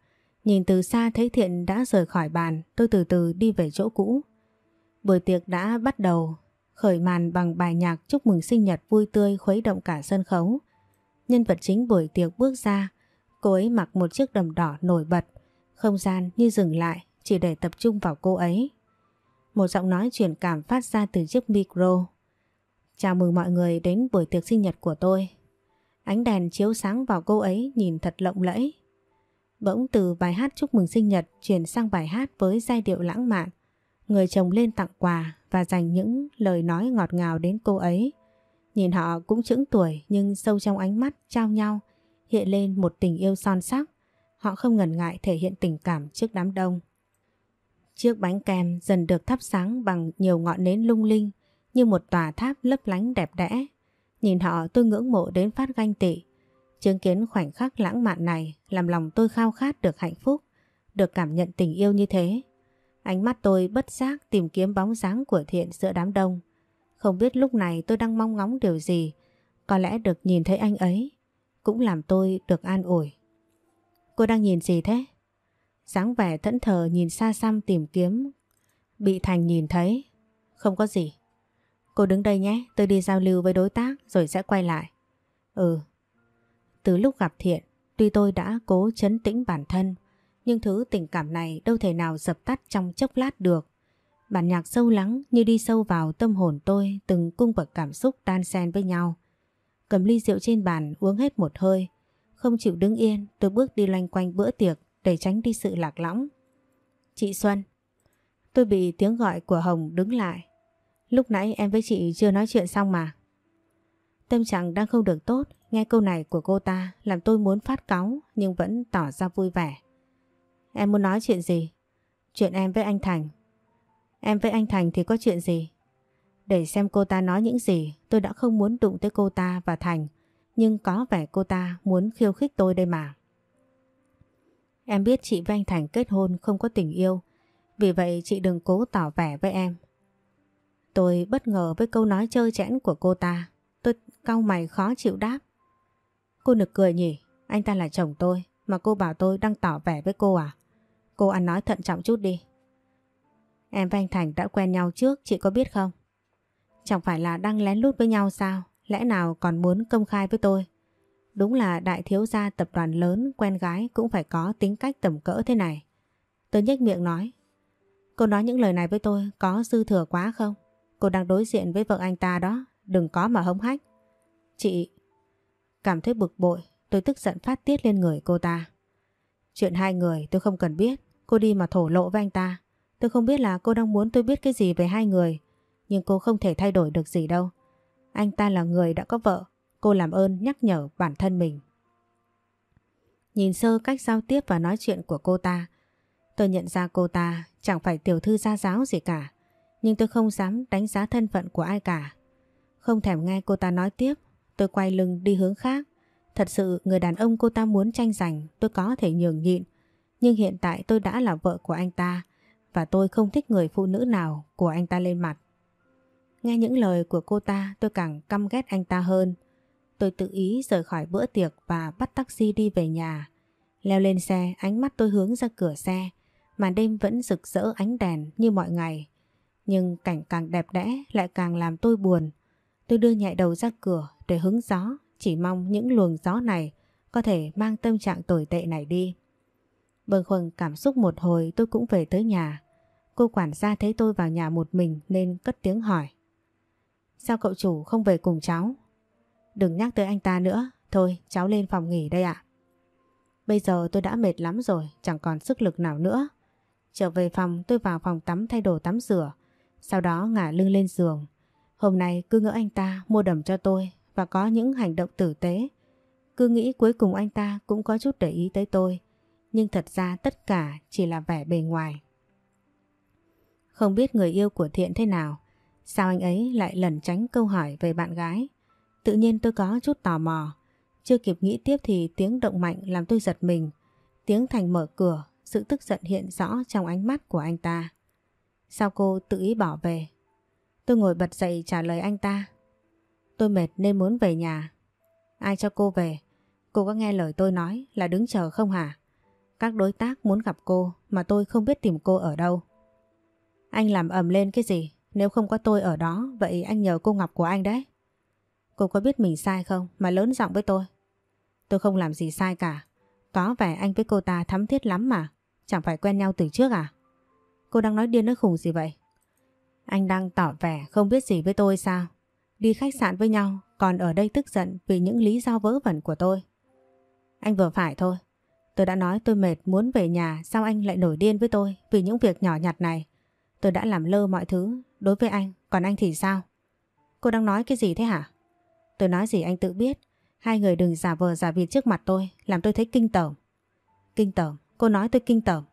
nhìn từ xa thấy Thiện đã rời khỏi bàn, tôi từ từ đi về chỗ cũ. Buổi tiệc đã bắt đầu, khởi màn bằng bài nhạc chúc mừng sinh nhật vui tươi khuấy động cả sân khấu. Nhân vật chính buổi tiệc bước ra, cô ấy mặc một chiếc đầm đỏ nổi bật, không gian như dừng lại chỉ để tập trung vào cô ấy. Một giọng nói truyền cảm phát ra từ chiếc micro. Chào mừng mọi người đến buổi tiệc sinh nhật của tôi. Ánh đèn chiếu sáng vào cô ấy nhìn thật lộng lẫy. Bỗng từ bài hát chúc mừng sinh nhật chuyển sang bài hát với giai điệu lãng mạn. Người chồng lên tặng quà và dành những lời nói ngọt ngào đến cô ấy. Nhìn họ cũng chững tuổi nhưng sâu trong ánh mắt trao nhau, hiện lên một tình yêu son sắc. Họ không ngần ngại thể hiện tình cảm trước đám đông. Chiếc bánh kem dần được thắp sáng bằng nhiều ngọn nến lung linh như một tòa tháp lấp lánh đẹp đẽ. Nhìn họ tôi ngưỡng mộ đến phát ganh tị. Chứng kiến khoảnh khắc lãng mạn này làm lòng tôi khao khát được hạnh phúc, được cảm nhận tình yêu như thế. Ánh mắt tôi bất giác tìm kiếm bóng dáng của thiện giữa đám đông. Không biết lúc này tôi đang mong ngóng điều gì, có lẽ được nhìn thấy anh ấy, cũng làm tôi được an ủi. Cô đang nhìn gì thế? dáng vẻ thẫn thờ nhìn xa xăm tìm kiếm. Bị Thành nhìn thấy. Không có gì. Cô đứng đây nhé, tôi đi giao lưu với đối tác rồi sẽ quay lại. Ừ. Từ lúc gặp Thiện, tuy tôi đã cố chấn tĩnh bản thân, nhưng thứ tình cảm này đâu thể nào dập tắt trong chốc lát được. Bản nhạc sâu lắng như đi sâu vào tâm hồn tôi từng cung bậc cảm xúc tan xen với nhau. Cầm ly rượu trên bàn uống hết một hơi. Không chịu đứng yên tôi bước đi loanh quanh bữa tiệc để tránh đi sự lạc lõng. Chị Xuân, tôi bị tiếng gọi của Hồng đứng lại. Lúc nãy em với chị chưa nói chuyện xong mà. Tâm trạng đang không được tốt, nghe câu này của cô ta làm tôi muốn phát cáu nhưng vẫn tỏ ra vui vẻ. Em muốn nói chuyện gì? Chuyện em với anh Thành. Em với anh Thành thì có chuyện gì? Để xem cô ta nói những gì, tôi đã không muốn đụng tới cô ta và Thành, nhưng có vẻ cô ta muốn khiêu khích tôi đây mà. Em biết chị với anh Thành kết hôn không có tình yêu, vì vậy chị đừng cố tỏ vẻ với em. Tôi bất ngờ với câu nói chơi chẽn của cô ta, tôi cau mày khó chịu đáp. Cô nực cười nhỉ, anh ta là chồng tôi, mà cô bảo tôi đang tỏ vẻ với cô à? Cô ăn nói thận trọng chút đi. Em và anh Thành đã quen nhau trước, chị có biết không? Chẳng phải là đang lén lút với nhau sao? Lẽ nào còn muốn công khai với tôi? Đúng là đại thiếu gia tập đoàn lớn quen gái cũng phải có tính cách tầm cỡ thế này. Tôi nhếch miệng nói. Cô nói những lời này với tôi có dư thừa quá không? Cô đang đối diện với vợ anh ta đó, đừng có mà hống hách. Chị... Cảm thấy bực bội, tôi tức giận phát tiết lên người cô ta. Chuyện hai người tôi không cần biết, cô đi mà thổ lộ với anh ta. Tôi không biết là cô đang muốn tôi biết cái gì về hai người, nhưng cô không thể thay đổi được gì đâu. Anh ta là người đã có vợ, cô làm ơn nhắc nhở bản thân mình. Nhìn sơ cách giao tiếp và nói chuyện của cô ta, tôi nhận ra cô ta chẳng phải tiểu thư gia giáo gì cả, nhưng tôi không dám đánh giá thân phận của ai cả. Không thèm nghe cô ta nói tiếp, tôi quay lưng đi hướng khác. Thật sự người đàn ông cô ta muốn tranh giành tôi có thể nhường nhịn, nhưng hiện tại tôi đã là vợ của anh ta và tôi không thích người phụ nữ nào của anh ta lên mặt. Nghe những lời của cô ta tôi càng căm ghét anh ta hơn. Tôi tự ý rời khỏi bữa tiệc và bắt taxi đi về nhà. Leo lên xe, ánh mắt tôi hướng ra cửa xe. Màn đêm vẫn rực rỡ ánh đèn như mọi ngày. Nhưng cảnh càng đẹp đẽ lại càng làm tôi buồn. Tôi đưa nhẹ đầu ra cửa để hứng gió, chỉ mong những luồng gió này có thể mang tâm trạng tồi tệ này đi. Bâng khuâng cảm xúc một hồi tôi cũng về tới nhà. Cô quản gia thấy tôi vào nhà một mình nên cất tiếng hỏi. Sao cậu chủ không về cùng cháu? Đừng nhắc tới anh ta nữa, thôi cháu lên phòng nghỉ đây ạ. Bây giờ tôi đã mệt lắm rồi, chẳng còn sức lực nào nữa. Trở về phòng tôi vào phòng tắm thay đồ tắm rửa, sau đó ngả lưng lên giường. Hôm nay cứ ngỡ anh ta mua đầm cho tôi và có những hành động tử tế. Cứ nghĩ cuối cùng anh ta cũng có chút để ý tới tôi, nhưng thật ra tất cả chỉ là vẻ bề ngoài. Không biết người yêu của Thiện thế nào, sao anh ấy lại lẩn tránh câu hỏi về bạn gái. Tự nhiên tôi có chút tò mò. Chưa kịp nghĩ tiếp thì tiếng động mạnh làm tôi giật mình. Tiếng Thành mở cửa, sự tức giận hiện rõ trong ánh mắt của anh ta. Sao cô tự ý bỏ về? Tôi ngồi bật dậy trả lời anh ta. Tôi mệt nên muốn về nhà. Ai cho cô về? Cô có nghe lời tôi nói là đứng chờ không hả? Các đối tác muốn gặp cô mà tôi không biết tìm cô ở đâu. Anh làm ầm lên cái gì? Nếu không có tôi ở đó, vậy anh nhờ cô Ngọc của anh đấy. Cô có biết mình sai không mà lớn giọng với tôi? Tôi không làm gì sai cả. Có vẻ anh với cô ta thắm thiết lắm mà. Chẳng phải quen nhau từ trước à? Cô đang nói điên nói khùng gì vậy? Anh đang tỏ vẻ không biết gì với tôi sao? Đi khách sạn với nhau còn ở đây tức giận vì những lý do vớ vẩn của tôi. Anh vừa phải thôi. Tôi đã nói tôi mệt muốn về nhà sao anh lại nổi điên với tôi vì những việc nhỏ nhặt này. Tôi đã làm lơ mọi thứ đối với anh, còn anh thì sao? Cô đang nói cái gì thế hả? Tôi nói gì anh tự biết. Hai người đừng giả vờ giả vịt trước mặt tôi, làm tôi thấy kinh tởm. Kinh tởm? Cô nói tôi kinh tởm.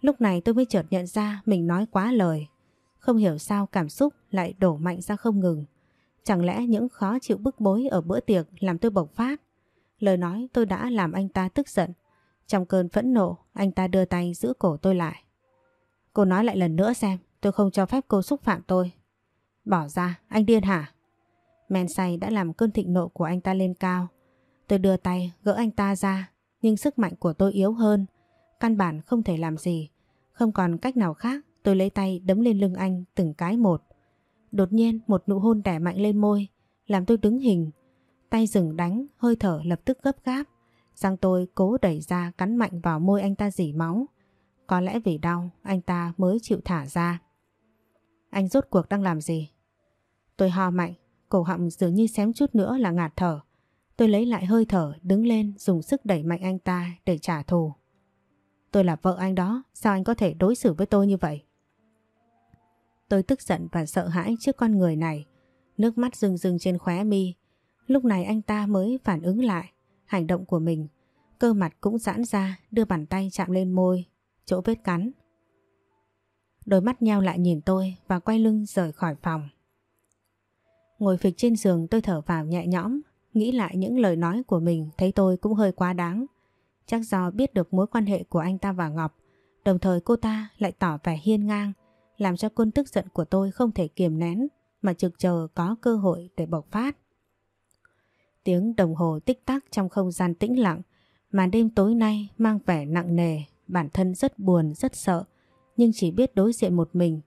Lúc này tôi mới chợt nhận ra mình nói quá lời. Không hiểu sao cảm xúc lại đổ mạnh ra không ngừng. Chẳng lẽ những khó chịu bức bối ở bữa tiệc làm tôi bộc phát? Lời nói tôi đã làm anh ta tức giận. Trong cơn phẫn nộ, anh ta đưa tay giữ cổ tôi lại. Cô nói lại lần nữa xem, tôi không cho phép cô xúc phạm tôi. Bỏ ra, anh điên hả? Men say đã làm cơn thịnh nộ của anh ta lên cao. Tôi đưa tay gỡ anh ta ra, nhưng sức mạnh của tôi yếu hơn. Căn bản không thể làm gì. Không còn cách nào khác, tôi lấy tay đấm lên lưng anh từng cái một. Đột nhiên một nụ hôn đẻ mạnh lên môi, làm tôi đứng hình. Tay dừng đánh, hơi thở lập tức gấp gáp. Răng tôi cố đẩy ra cắn mạnh vào môi anh ta dỉ máu. Có lẽ vì đau anh ta mới chịu thả ra. Anh rốt cuộc đang làm gì? Tôi ho mạnh, cổ họng dường như xém chút nữa là ngạt thở. Tôi lấy lại hơi thở, đứng lên dùng sức đẩy mạnh anh ta để trả thù. Tôi là vợ anh đó, sao anh có thể đối xử với tôi như vậy? Tôi tức giận và sợ hãi trước con người này. Nước mắt rưng rưng trên khóe mi. Lúc này anh ta mới phản ứng lại hành động của mình. Cơ mặt cũng giãn ra, đưa bàn tay chạm lên môi, chỗ vết cắn. Đôi mắt nheo lại nhìn tôi và quay lưng rời khỏi phòng. Ngồi phịch trên giường tôi thở vào nhẹ nhõm, nghĩ lại những lời nói của mình thấy tôi cũng hơi quá đáng. Chắc do biết được mối quan hệ của anh ta và Ngọc, đồng thời cô ta lại tỏ vẻ hiên ngang, làm cho cơn tức giận của tôi không thể kiềm nén mà trực chờ có cơ hội để bộc phát. Tiếng đồng hồ tích tắc trong không gian tĩnh lặng, mà đêm tối nay mang vẻ nặng nề, bản thân rất buồn, rất sợ, nhưng chỉ biết đối diện một mình.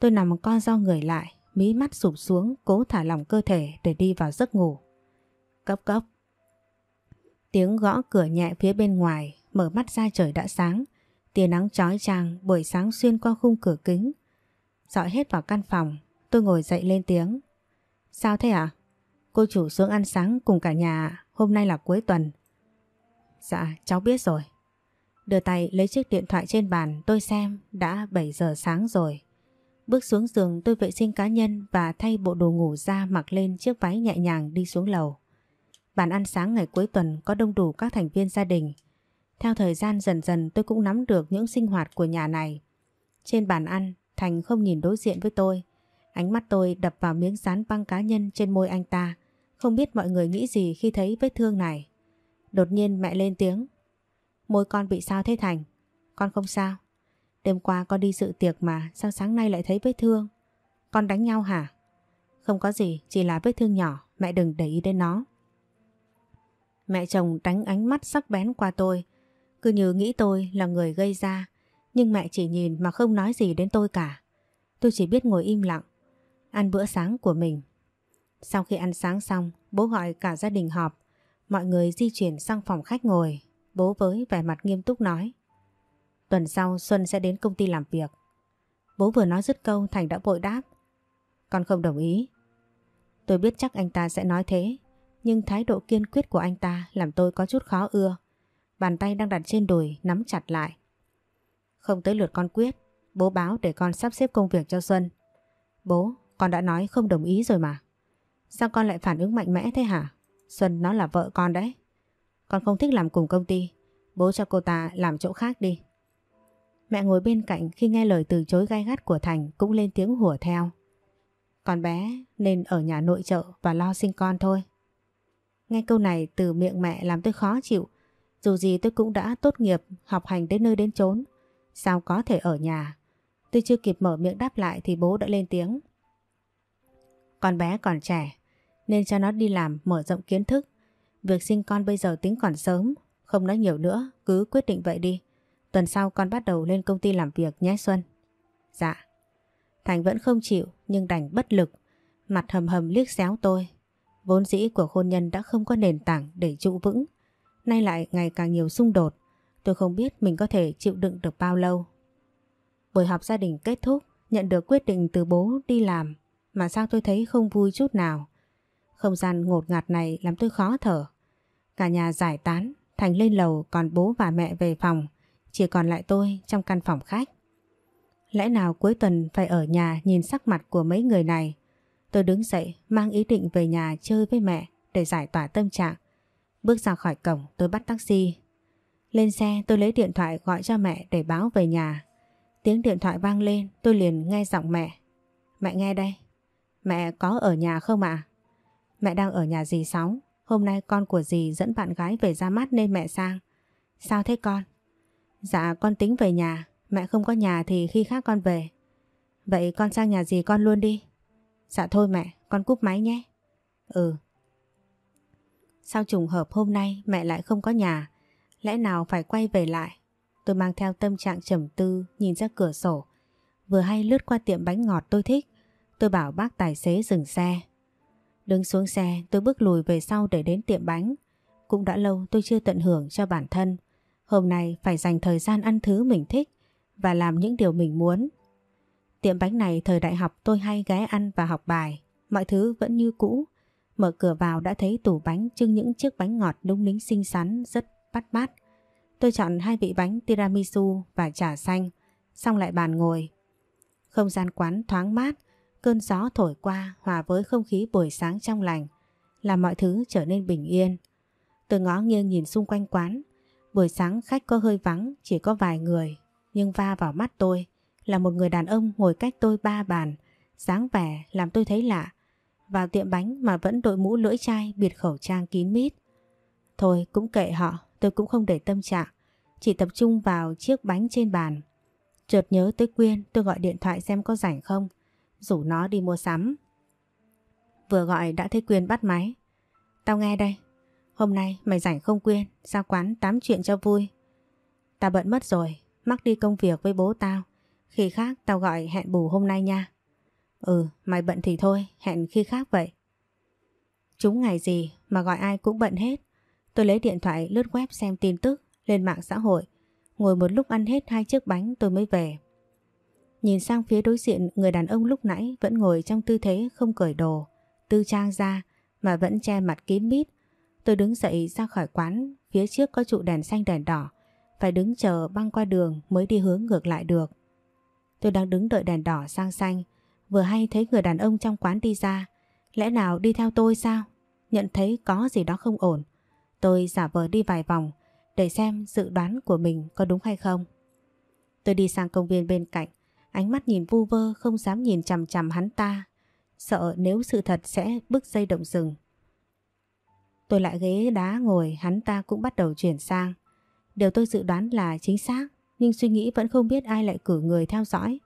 Tôi nằm co do người lại, mí mắt sụp xuống, cố thả lỏng cơ thể để đi vào giấc ngủ. Cấp cấp. Tiếng gõ cửa nhẹ phía bên ngoài, mở mắt ra trời đã sáng. Tia nắng chói chang buổi sáng xuyên qua khung cửa kính. Dọi hết vào căn phòng, tôi ngồi dậy lên tiếng. Sao thế ạ? À? Cô chủ xuống ăn sáng cùng cả nhà, hôm nay là cuối tuần. Dạ, cháu biết rồi. Đưa tay lấy chiếc điện thoại trên bàn tôi xem đã 7 giờ sáng rồi. Bước xuống giường tôi vệ sinh cá nhân và thay bộ đồ ngủ ra mặc lên chiếc váy nhẹ nhàng đi xuống lầu. Bàn ăn sáng ngày cuối tuần có đông đủ các thành viên gia đình. Theo thời gian dần dần tôi cũng nắm được những sinh hoạt của nhà này. Trên bàn ăn, Thành không nhìn đối diện với tôi. Ánh mắt tôi đập vào miếng dán băng cá nhân trên môi anh ta. Không biết mọi người nghĩ gì khi thấy vết thương này. Đột nhiên mẹ lên tiếng. Môi con bị sao thế Thành? Con không sao. Đêm qua con đi dự tiệc mà sao sáng nay lại thấy vết thương? Con đánh nhau hả? Không có gì, chỉ là vết thương nhỏ, mẹ đừng để ý đến nó. Mẹ chồng đánh ánh mắt sắc bén qua tôi, cứ như nghĩ tôi là người gây ra, nhưng mẹ chỉ nhìn mà không nói gì đến tôi cả. Tôi chỉ biết ngồi im lặng, ăn bữa sáng của mình. Sau khi ăn sáng xong, bố gọi cả gia đình họp, mọi người di chuyển sang phòng khách ngồi, bố với vẻ mặt nghiêm túc nói. Tuần sau Xuân sẽ đến công ty làm việc. Bố vừa nói dứt câu Thành đã vội đáp. Con không đồng ý. Tôi biết chắc anh ta sẽ nói thế, nhưng thái độ kiên quyết của anh ta làm tôi có chút khó ưa. Bàn tay đang đặt trên đùi nắm chặt lại. Không tới lượt con quyết, bố báo để con sắp xếp công việc cho Xuân. Bố, con đã nói không đồng ý rồi mà. Sao con lại phản ứng mạnh mẽ thế hả? Xuân nó là vợ con đấy. Con không thích làm cùng công ty, bố cho cô ta làm chỗ khác đi. Mẹ ngồi bên cạnh khi nghe lời từ chối gai gắt của Thành cũng lên tiếng hùa theo. Con bé nên ở nhà nội trợ và lo sinh con thôi. Nghe câu này từ miệng mẹ làm tôi khó chịu. Dù gì tôi cũng đã tốt nghiệp, học hành đến nơi đến chốn. Sao có thể ở nhà? Tôi chưa kịp mở miệng đáp lại thì bố đã lên tiếng. Con bé còn trẻ, nên cho nó đi làm mở rộng kiến thức. Việc sinh con bây giờ tính còn sớm, không nói nhiều nữa, cứ quyết định vậy đi. Tuần sau con bắt đầu lên công ty làm việc nhé Xuân. Dạ. Thành vẫn không chịu nhưng đành bất lực. Mặt hầm hầm liếc xéo tôi. Vốn dĩ của hôn nhân đã không có nền tảng để trụ vững. Nay lại ngày càng nhiều xung đột. Tôi không biết mình có thể chịu đựng được bao lâu. Buổi họp gia đình kết thúc, nhận được quyết định từ bố đi làm. Mà sao tôi thấy không vui chút nào. Không gian ngột ngạt này làm tôi khó thở. Cả nhà giải tán, Thành lên lầu còn bố và mẹ về phòng. Chỉ còn lại tôi trong căn phòng khách. Lẽ nào cuối tuần phải ở nhà nhìn sắc mặt của mấy người này. Tôi đứng dậy mang ý định về nhà chơi với mẹ để giải tỏa tâm trạng. Bước ra khỏi cổng tôi bắt taxi. Lên xe tôi lấy điện thoại gọi cho mẹ để báo về nhà. Tiếng điện thoại vang lên tôi liền nghe giọng mẹ. Mẹ nghe đây. Mẹ có ở nhà không ạ? Mẹ đang ở nhà dì Sáu. Hôm nay con của dì dẫn bạn gái về ra mắt nên mẹ sang. Sao thế con? Dạ con tính về nhà, mẹ không có nhà thì khi khác con về. Vậy con sang nhà dì con luôn đi. Dạ thôi mẹ, con cúp máy nhé. Ừ. Sao trùng hợp hôm nay mẹ lại không có nhà, lẽ nào phải quay về lại? Tôi mang theo tâm trạng trầm tư nhìn ra cửa sổ. Vừa hay lướt qua tiệm bánh ngọt tôi thích, tôi bảo bác tài xế dừng xe. Đứng xuống xe tôi bước lùi về sau để đến tiệm bánh. Cũng đã lâu tôi chưa tận hưởng cho bản thân. Hôm nay phải dành thời gian ăn thứ mình thích và làm những điều mình muốn. Tiệm bánh này thời đại học tôi hay ghé ăn và học bài. Mọi thứ vẫn như cũ. Mở cửa vào đã thấy tủ bánh trưng những chiếc bánh ngọt đúng lính xinh xắn rất bắt bát. Tôi chọn hai vị bánh tiramisu và trà xanh, xong lại bàn ngồi. Không gian quán thoáng mát, cơn gió thổi qua hòa với không khí buổi sáng trong lành, làm mọi thứ trở nên bình yên. Tôi ngó nghiêng nhìn xung quanh quán, Buổi sáng khách có hơi vắng, chỉ có vài người, nhưng va vào mắt tôi là một người đàn ông ngồi cách tôi ba bàn, dáng vẻ làm tôi thấy lạ. Vào tiệm bánh mà vẫn đội mũ lưỡi chai bịt khẩu trang kín mít. Thôi cũng kệ họ, tôi cũng không để tâm trạng, chỉ tập trung vào chiếc bánh trên bàn. Chợt nhớ tới Quyên, tôi gọi điện thoại xem có rảnh không, rủ nó đi mua sắm. Vừa gọi đã thấy Quyên bắt máy. Tao nghe đây, Hôm nay mày rảnh không Quyên, ra quán tám chuyện cho vui. Tao bận mất rồi, mắc đi công việc với bố tao. Khi khác tao gọi hẹn bù hôm nay nha. Ừ, mày bận thì thôi, hẹn khi khác vậy. Chúng ngày gì mà gọi ai cũng bận hết. Tôi lấy điện thoại lướt web xem tin tức lên mạng xã hội. Ngồi một lúc ăn hết hai chiếc bánh tôi mới về. Nhìn sang phía đối diện người đàn ông lúc nãy vẫn ngồi trong tư thế không cởi đồ, tư trang ra mà vẫn che mặt kín mít. Tôi đứng dậy ra khỏi quán, phía trước có trụ đèn xanh đèn đỏ, phải đứng chờ băng qua đường mới đi hướng ngược lại được. Tôi đang đứng đợi đèn đỏ sang xanh, vừa hay thấy người đàn ông trong quán đi ra. Lẽ nào đi theo tôi sao? Nhận thấy có gì đó không ổn. Tôi giả vờ đi vài vòng để xem dự đoán của mình có đúng hay không. Tôi đi sang công viên bên cạnh, ánh mắt nhìn vu vơ không dám nhìn chằm chằm hắn ta. Sợ nếu sự thật sẽ bức dây động rừng. Tôi lại ghế đá ngồi hắn ta cũng bắt đầu chuyển sang. Điều tôi dự đoán là chính xác nhưng suy nghĩ vẫn không biết ai lại cử người theo dõi.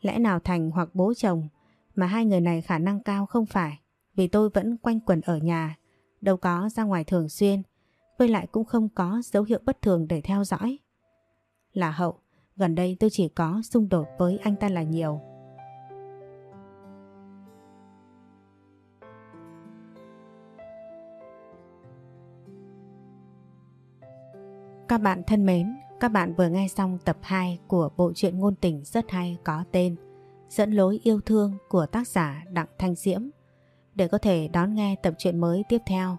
Lẽ nào Thành hoặc bố chồng mà hai người này khả năng cao không phải vì tôi vẫn quanh quẩn ở nhà, đâu có ra ngoài thường xuyên, với lại cũng không có dấu hiệu bất thường để theo dõi. Là hậu, gần đây tôi chỉ có xung đột với anh ta là nhiều. Các bạn thân mến, các bạn vừa nghe xong tập 2 của bộ truyện ngôn tình rất hay có tên Dẫn lối yêu thương của tác giả Đặng Thanh Diễm. Để có thể đón nghe tập truyện mới tiếp theo,